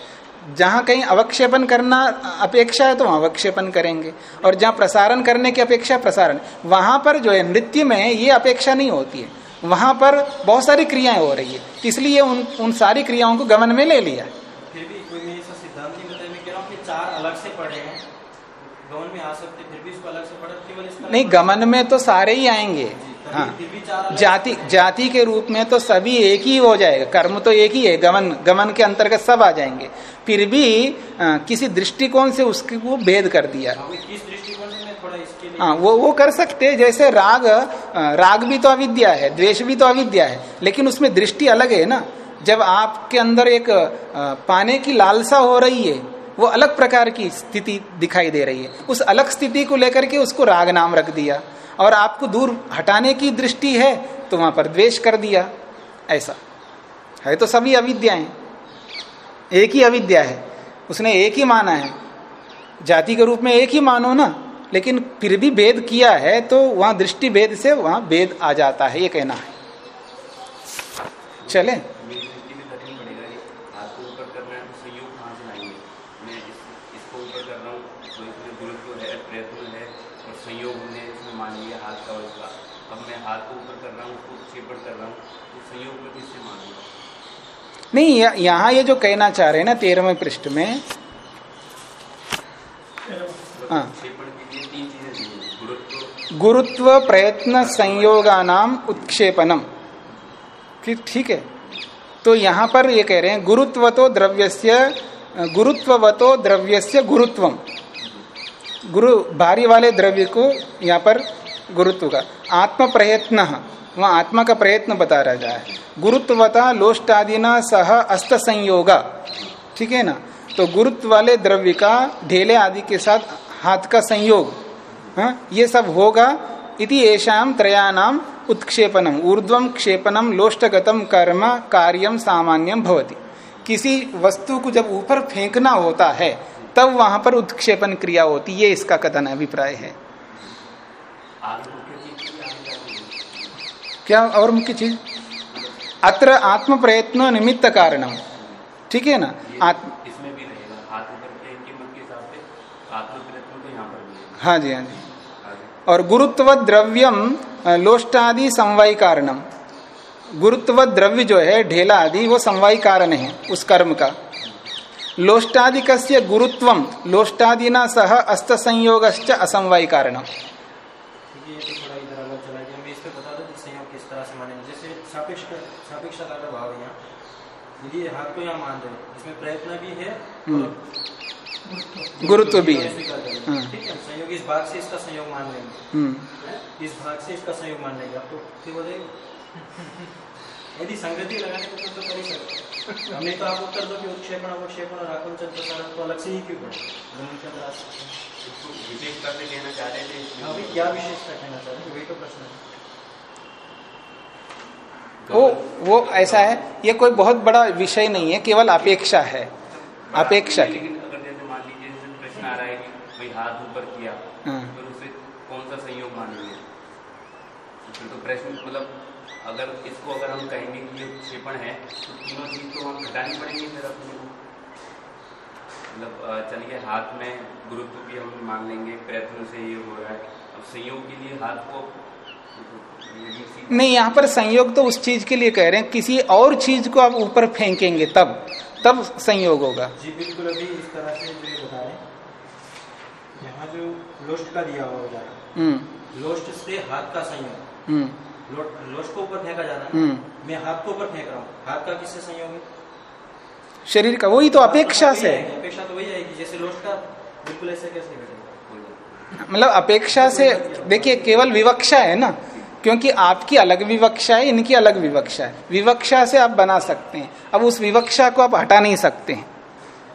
A: जहाँ कहीं अवक्षेपन करना अपेक्षा है तो वहाँ अवक्षेपन करेंगे। और जहाँ प्रसारण करने की अपेक्षा प्रसारण। वहाँ पर जो है, नृत्य में ये अपेक्षा नहीं होती है। वहाँ पर बहुत सारी क्रियाएँ हो रही है। इसलिए उन उन सारी क्रियाओं को गमन में ले लिया।
E: फिर भी कोई मेरे साथ सिद्धांत की बताया मैं कह रहा हूँ कि चार अलग से पढ़े हैं गवन में आ सकते फिर भी इसको अलग से पढ़े केवल इसका
A: नहीं गमन में तो सारे ही आएँगे। हाँ। जाति जाति के रूप में तो सभी एक ही हो जाएगा कर्म तो एक ही है गमन गमन के अंतर्गत सब आ जाएँगे। फिर भी आ, किसी दृष्टिकोण से उसके वो भेद कर दिया।
E: हाँ, वो
A: हाँ वो वो कर सकते हैं जैसे राग राग भी तो अविद्या है द्वेष भी तो अविद्या है लेकिन उसमें दृष्टि अलग है ना। जब आपके अंदर एक पाने की लालसा हो रही है वो अलग प्रकार की स्थिति दिखाई दे रही है। उस अलग स्थिति को लेकर के उसको राग नाम रख दिया। और आपको दूर हटाने की दृष्टि है तो वहाँ पर द्वेष कर दिया। ऐसा। है तो सभी अविद्याएँ। एक ही अविद्या है। उसने एक ही माना है। जाति के रूप में एक ही मानो ना, लेकिन फिर भी भेद किया है तो वहाँ दृष्टि भेद से वहाँ भेद आ जाता है, ये कहना है। चले
C: मेरी दृष्टि में कठिन पड़ेगा ये हाथ को ऊपर करना है तो संयोग कहाँ से लाएँगे मैं इस, इसको ऊपर कर रहा हूँ तो इसमें गुरुत्व है प्रयत्न है और संयोग हमने इसमें मान लिया हाथ का और इसका अब मैं हाथ को ऊपर कर रहा हूँ उसको क्षेपण कर रहा हूँ तो संयोग में किससे मान लूँगा
A: नहीं यहाँ ये जो कहना चाह रहे हैं ना, तेरहवें पृष्ठ में हाँ।
C: गुरुत्व
A: गुरुत्व प्रयत्न संयोगानाम उत्क्षेपणम ठीक है? तो यहाँ पर ये कह रहे हैं गुरुत्व गुरुत्वतो द्रव्यस्य, गुरुत्ववतो द्रव्यस्य गुरुत्वम। गुरु, भारी वाले द्रव्य को यहाँ पर गुरुत्व का। आत्म प्रयत्न वहाँ आत्मा का प्रयत्न बता रहा जाए गुरुत्वता, लोष्टादिना, सह अस्त संयोगा ठीक है ना? तो गुरुत्व वाले द्रव्य का, ढेले आदि के साथ हाथ का संयोग। हाँ? ये सब होगा इति येषाम त्रयाणाम उत्क्षेपणम ऊर्ध्वम क्षेपणम लोष्टगतम कर्म कार्यम सामान्यम भवति। किसी वस्तु को जब ऊपर फेंकना होता है, तब वहाँ पर उत्क्षेपण क्रिया होती ये इसका कथन अभिप्राय है
C: आगे मुख्य चीज़ की आगे जाती है
A: क्या और मुख्य चीज़? अत्र आत्म प्रयत्न निमित्त कारण ठीक है ना? आत्म
C: इसमें भी तो यहाँ पर भी है।
A: हाँ जी हाँ जी। और गुरुत्व द्रव्यम लोष्टादि समवाय कारणम। गुरुत्व द्रव्य जो है ढेला आदि वो समवाय कारण है उस कर्म का। लोष्टादिक गुरुत्वम लोष्टादिना सह अस्त संयोग असमवाय कारणम
E: क्योंकि ये तो थोड़ा इधर अलग चला गया मैं इस पे बता दूँ कि संयोग किस तरह से मानेंगे जैसे सापेक्ष सापेक्षता का भाव है यहाँ यदि हाथ को यहाँ मान रहे हैं, इसमें प्रयत्न भी है
A: गुरुत्व भी है
E: रहे हैं।
A: हाँ।
E: ठीक है संयोग इस भाग से इसका संयोग मान लेंगे।
A: हम्म।
E: इस भाग से इसका संयोग मान लेंगे। आपको फिर हो जाएगा? यदि संगति लगाने को तो कर ही सकते हमने तो आप उत्तर दो कि उत्क्षेपण अवक्षेपण और आकुंचन प्रसारण तो अलग से ही क्यों के हैं।
C: इसको विशेषता से कहना चाह रहे थे।
E: अभी क्या विशेषता कहना चाह रहे हैं? वही तो प्रश्न है।
A: वो वो ऐसा है ये कोई बहुत बड़ा विषय नहीं है केवल अपेक्षा है अपेक्षा की।
C: है कि भाई हाथ ऊपर किया। फिर उसे कौन सा संयोग मानेंगे? तो प्रश्न मतलब अगर इसको अगर हम कहेंगे कि ये क्षेपण है तो तीनों चीज़ तो हम घटानी पड़ेंगी फिर अपने को। मतलब चलिए हाथ में गुरुत्व भी हम मान लेंगे प्रयत्न से ये हो रहा है। अब संयोग के लिए हाथ को
A: नहीं यहाँ पर संयोग तो उस चीज़ के लिए कह रहे हैं किसी और चीज़ को आप ऊपर फेंकेंगे तब तब संयोग होगा।
E: जी बिल्कुल अभी इस तरह से जो ये बता रहे हैं यहाँ जो लोस्ट का दिया हुआ जा रहा
A: हम्म।
E: है लोस्ट से हाथ का संयोग
A: हम्म।
E: लो- लोस्ट को ऊपर फेंका जा रहा है
A: हम्म।
E: मैं हाथ को ऊपर फेंक रहा हूँ हाथ का किससे संयोग है?
A: शरीर का वही तो अपेक्षा से।
E: अपेक्षा तो वही आएगी जैसे लोट का बिल्कुल ऐसा कैसे
A: मतलब अपेक्षा से देखिए केवल विवक्षा है ना क्योंकि आपकी अलग विवक्षा है, इनकी अलग विवक्षा है। विवक्षा से आप बना सकते हैं। अब उस विवक्षा को आप हटा नहीं सकते हैं।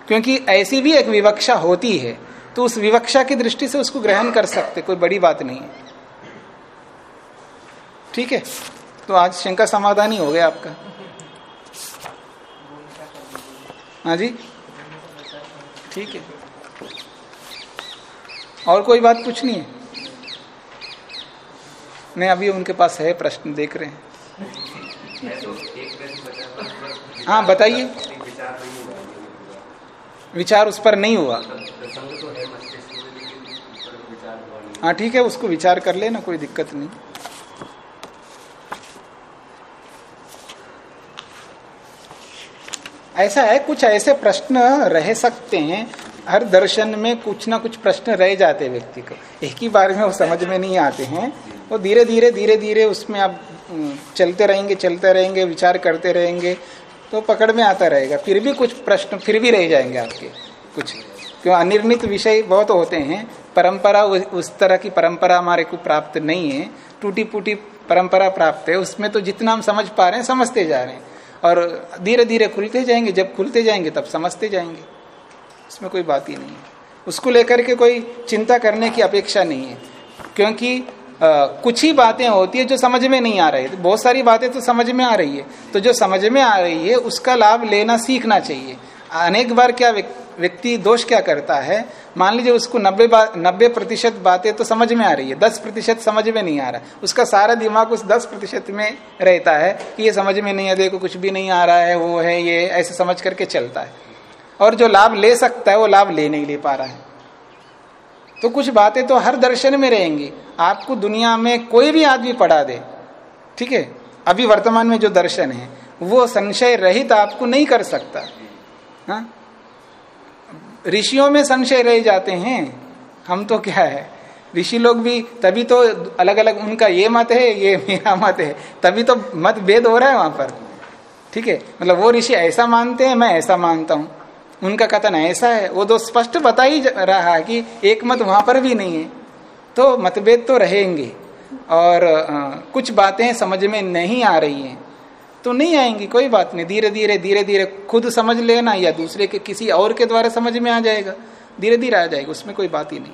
A: क्योंकि ऐसी भी एक विवक्षा होती है तो उस विवक्षा की दृष्टि से उसको ग्रहण कर सकते, कोई बड़ी बात नहीं है। ठीक है? तो आज शंका समाधान ही हो गया आपका। हाँ जी? ठीक है। और कोई बात पूछनी है? नहीं अभी उनके पास है प्रश्न, देख रहे हैं। हाँ बताइए।
C: विचार
A: उस पर नहीं हुआ।
C: हाँ
A: ठीक है, उसको विचार कर लेना, कोई दिक्कत नहीं। ऐसा है, कुछ ऐसे प्रश्न रह सकते हैं, हर दर्शन में कुछ ना कुछ प्रश्न रह जाते हैं व्यक्ति को। एक ही बार में वो समझ में नहीं आते हैं। वो धीरे धीरे धीरे धीरे उसमें आप चलते रहेंगे चलते रहेंगे, विचार करते रहेंगे तो पकड़ में आता रहेगा। फिर भी कुछ प्रश्न, फिर भी रह जाएँगे आपके, कुछ। क्यों? अनिर्णित विषय बहुत होते हैं। परंपरा उस तरह की परंपरा हमारे को प्राप्त नहीं है। टूटी फूटी परंपरा प्राप्त है। उसमें तो जितना हम समझ पा रहे हैं, समझते जा रहे हैं। और धीरे धीरे खुलते जाएँगे। जब खुलते जाएँगे, तब समझते जाएँगे। उसमें कोई बात ही नहीं है। उसको लेकर के कोई चिंता करने की अपेक्षा नहीं है। क्योंकि कुछ ही बातें होती है जो समझ में नहीं आ रही है। बहुत सारी बातें तो समझ में आ रही है। तो जो समझ में आ रही है, उसका लाभ लेना सीखना चाहिए। अनेक बार क्या व्यक्ति दोष क्या करता है? मान लीजिए उसको नब्बे नब्बे प्रतिशत बातें तो समझ में आ रही है। दस प्रतिशत समझ में नहीं आ रहा। उसका सारा दिमाग उस दस प्रतिशत में रहता है कि ये समझ में नहीं आ देखो कुछ भी नहीं आ रहा है, वो है, ये, ऐसे समझ करके चलता है। और जो लाभ ले सकता है, वो लाभ ले नहीं ले पा रहा है। तो कुछ बातें तो हर दर्शन में रहेंगी। आपको दुनिया में कोई भी आदमी पढ़ा दे, ठीक है? अभी वर्तमान में जो दर्शन है, वो संशय रहित आपको नहीं कर सकता। हाँ? ऋषियों में संशय रह जाते हैं। हम तो क्या है? ऋषि लोग भी, तभी तो अलग अलग उनका ये मत है, ये मेरा मत है। तभी तो मत भेद हो रहा है वहाँ पर। ठीक है? मतलब वो ऋषि ऐसा मानते हैं, मैं ऐसा मानता हूँ। उनका कथन ऐसा है। वो तो स्पष्ट बता ही रहा है कि एक मत वहाँ पर भी नहीं है। तो मतभेद तो रहेंगे। और अ, कुछ बातें समझ में नहीं आ रही हैं। तो नहीं आएँगी कोई बात नहीं। धीरे धीरे धीरे धीरे खुद समझ लेना या दूसरे के किसी और के द्वारा समझ में आ जाएगा। धीरे धीरे आ जाएगा उसमें कोई बात ही नहीं।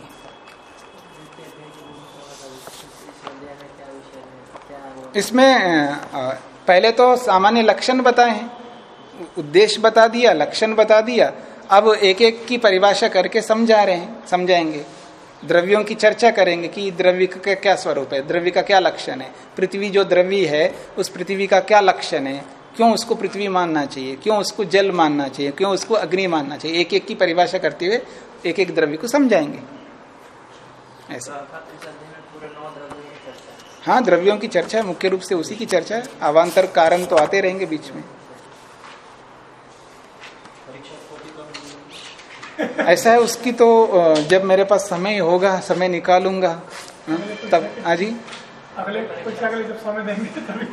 A: इसमें पहले तो सामान्य लक्षण बताए। हैं उद्देश्य बता दिया, लक्षण बता दिया, अब एक एक की परिभाषा करके समझा रहे हैं, समझाएँगे। द्रव्यों की चर्चा करेंगे कि द्रव्य का क्या स्वरूप है, द्रव्य का क्या लक्षण है, पृथ्वी जो द्रव्य है, उस पृथ्वी का क्या लक्षण है, क्यों उसको पृथ्वी मानना चाहिए, क्यों उसको जल मानना चाहिए, क्यों उसको अग्नि मानना चाहिए एक एक की परिभाषा करते हुए एक एक द्रव्य को समझाएँगे। ऐसा।
B: हाँ
A: द्रव्यों की चर्चा है, मुख्य रूप से उसी की चर्चा है, अवान्तर कारण तो आते रहेंगे बीच में
E: परीक्षा को भी कम
A: ऐसा है उसकी तो जब मेरे पास समय होगा समय निकालूँगा हाँ, तब हाँ जी?
F: अगले परीक्षा के लिए जब समय देंगे तभी।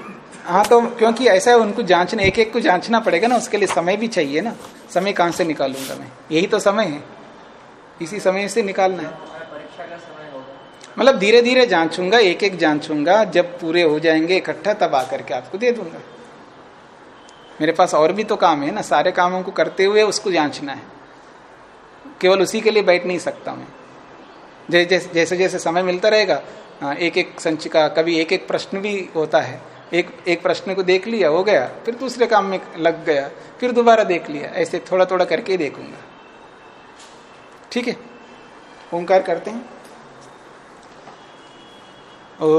A: हाँ तो क्योंकि ऐसा है उनको जांचना एक एक को जांचना पड़ेगा ना उसके लिए समय भी चाहिए ना। समय कहाँ से निकालूँगा मैं? यही तो समय है। इसी समय से निकालना है।
B: हमारा परीक्षा का समय होगा।
A: मतलब धीरे धीरे जांचूँगा एक एक जांचूँगा जब पूरे हो जाएँगे इकट्ठा तब आकर के आपको दे दूँगा। मेरे पास और भी तो काम है ना सारे कामों को करते हुए उसको जांचना है। केवल उसी के लिए बैठ नहीं सकता मैं। जैसे जैसे जैसे, जैसे समय मिलता रहेगा एक एक संचिका कभी एक एक प्रश्न भी होता है। एक एक प्रश्न को देख लिया हो गया फिर दूसरे काम में लग गया फिर दोबारा देख लिया ऐसे थोड़ा थोड़ा करके देखूँगा। ठीक है? ओंकार करते हैं। ओम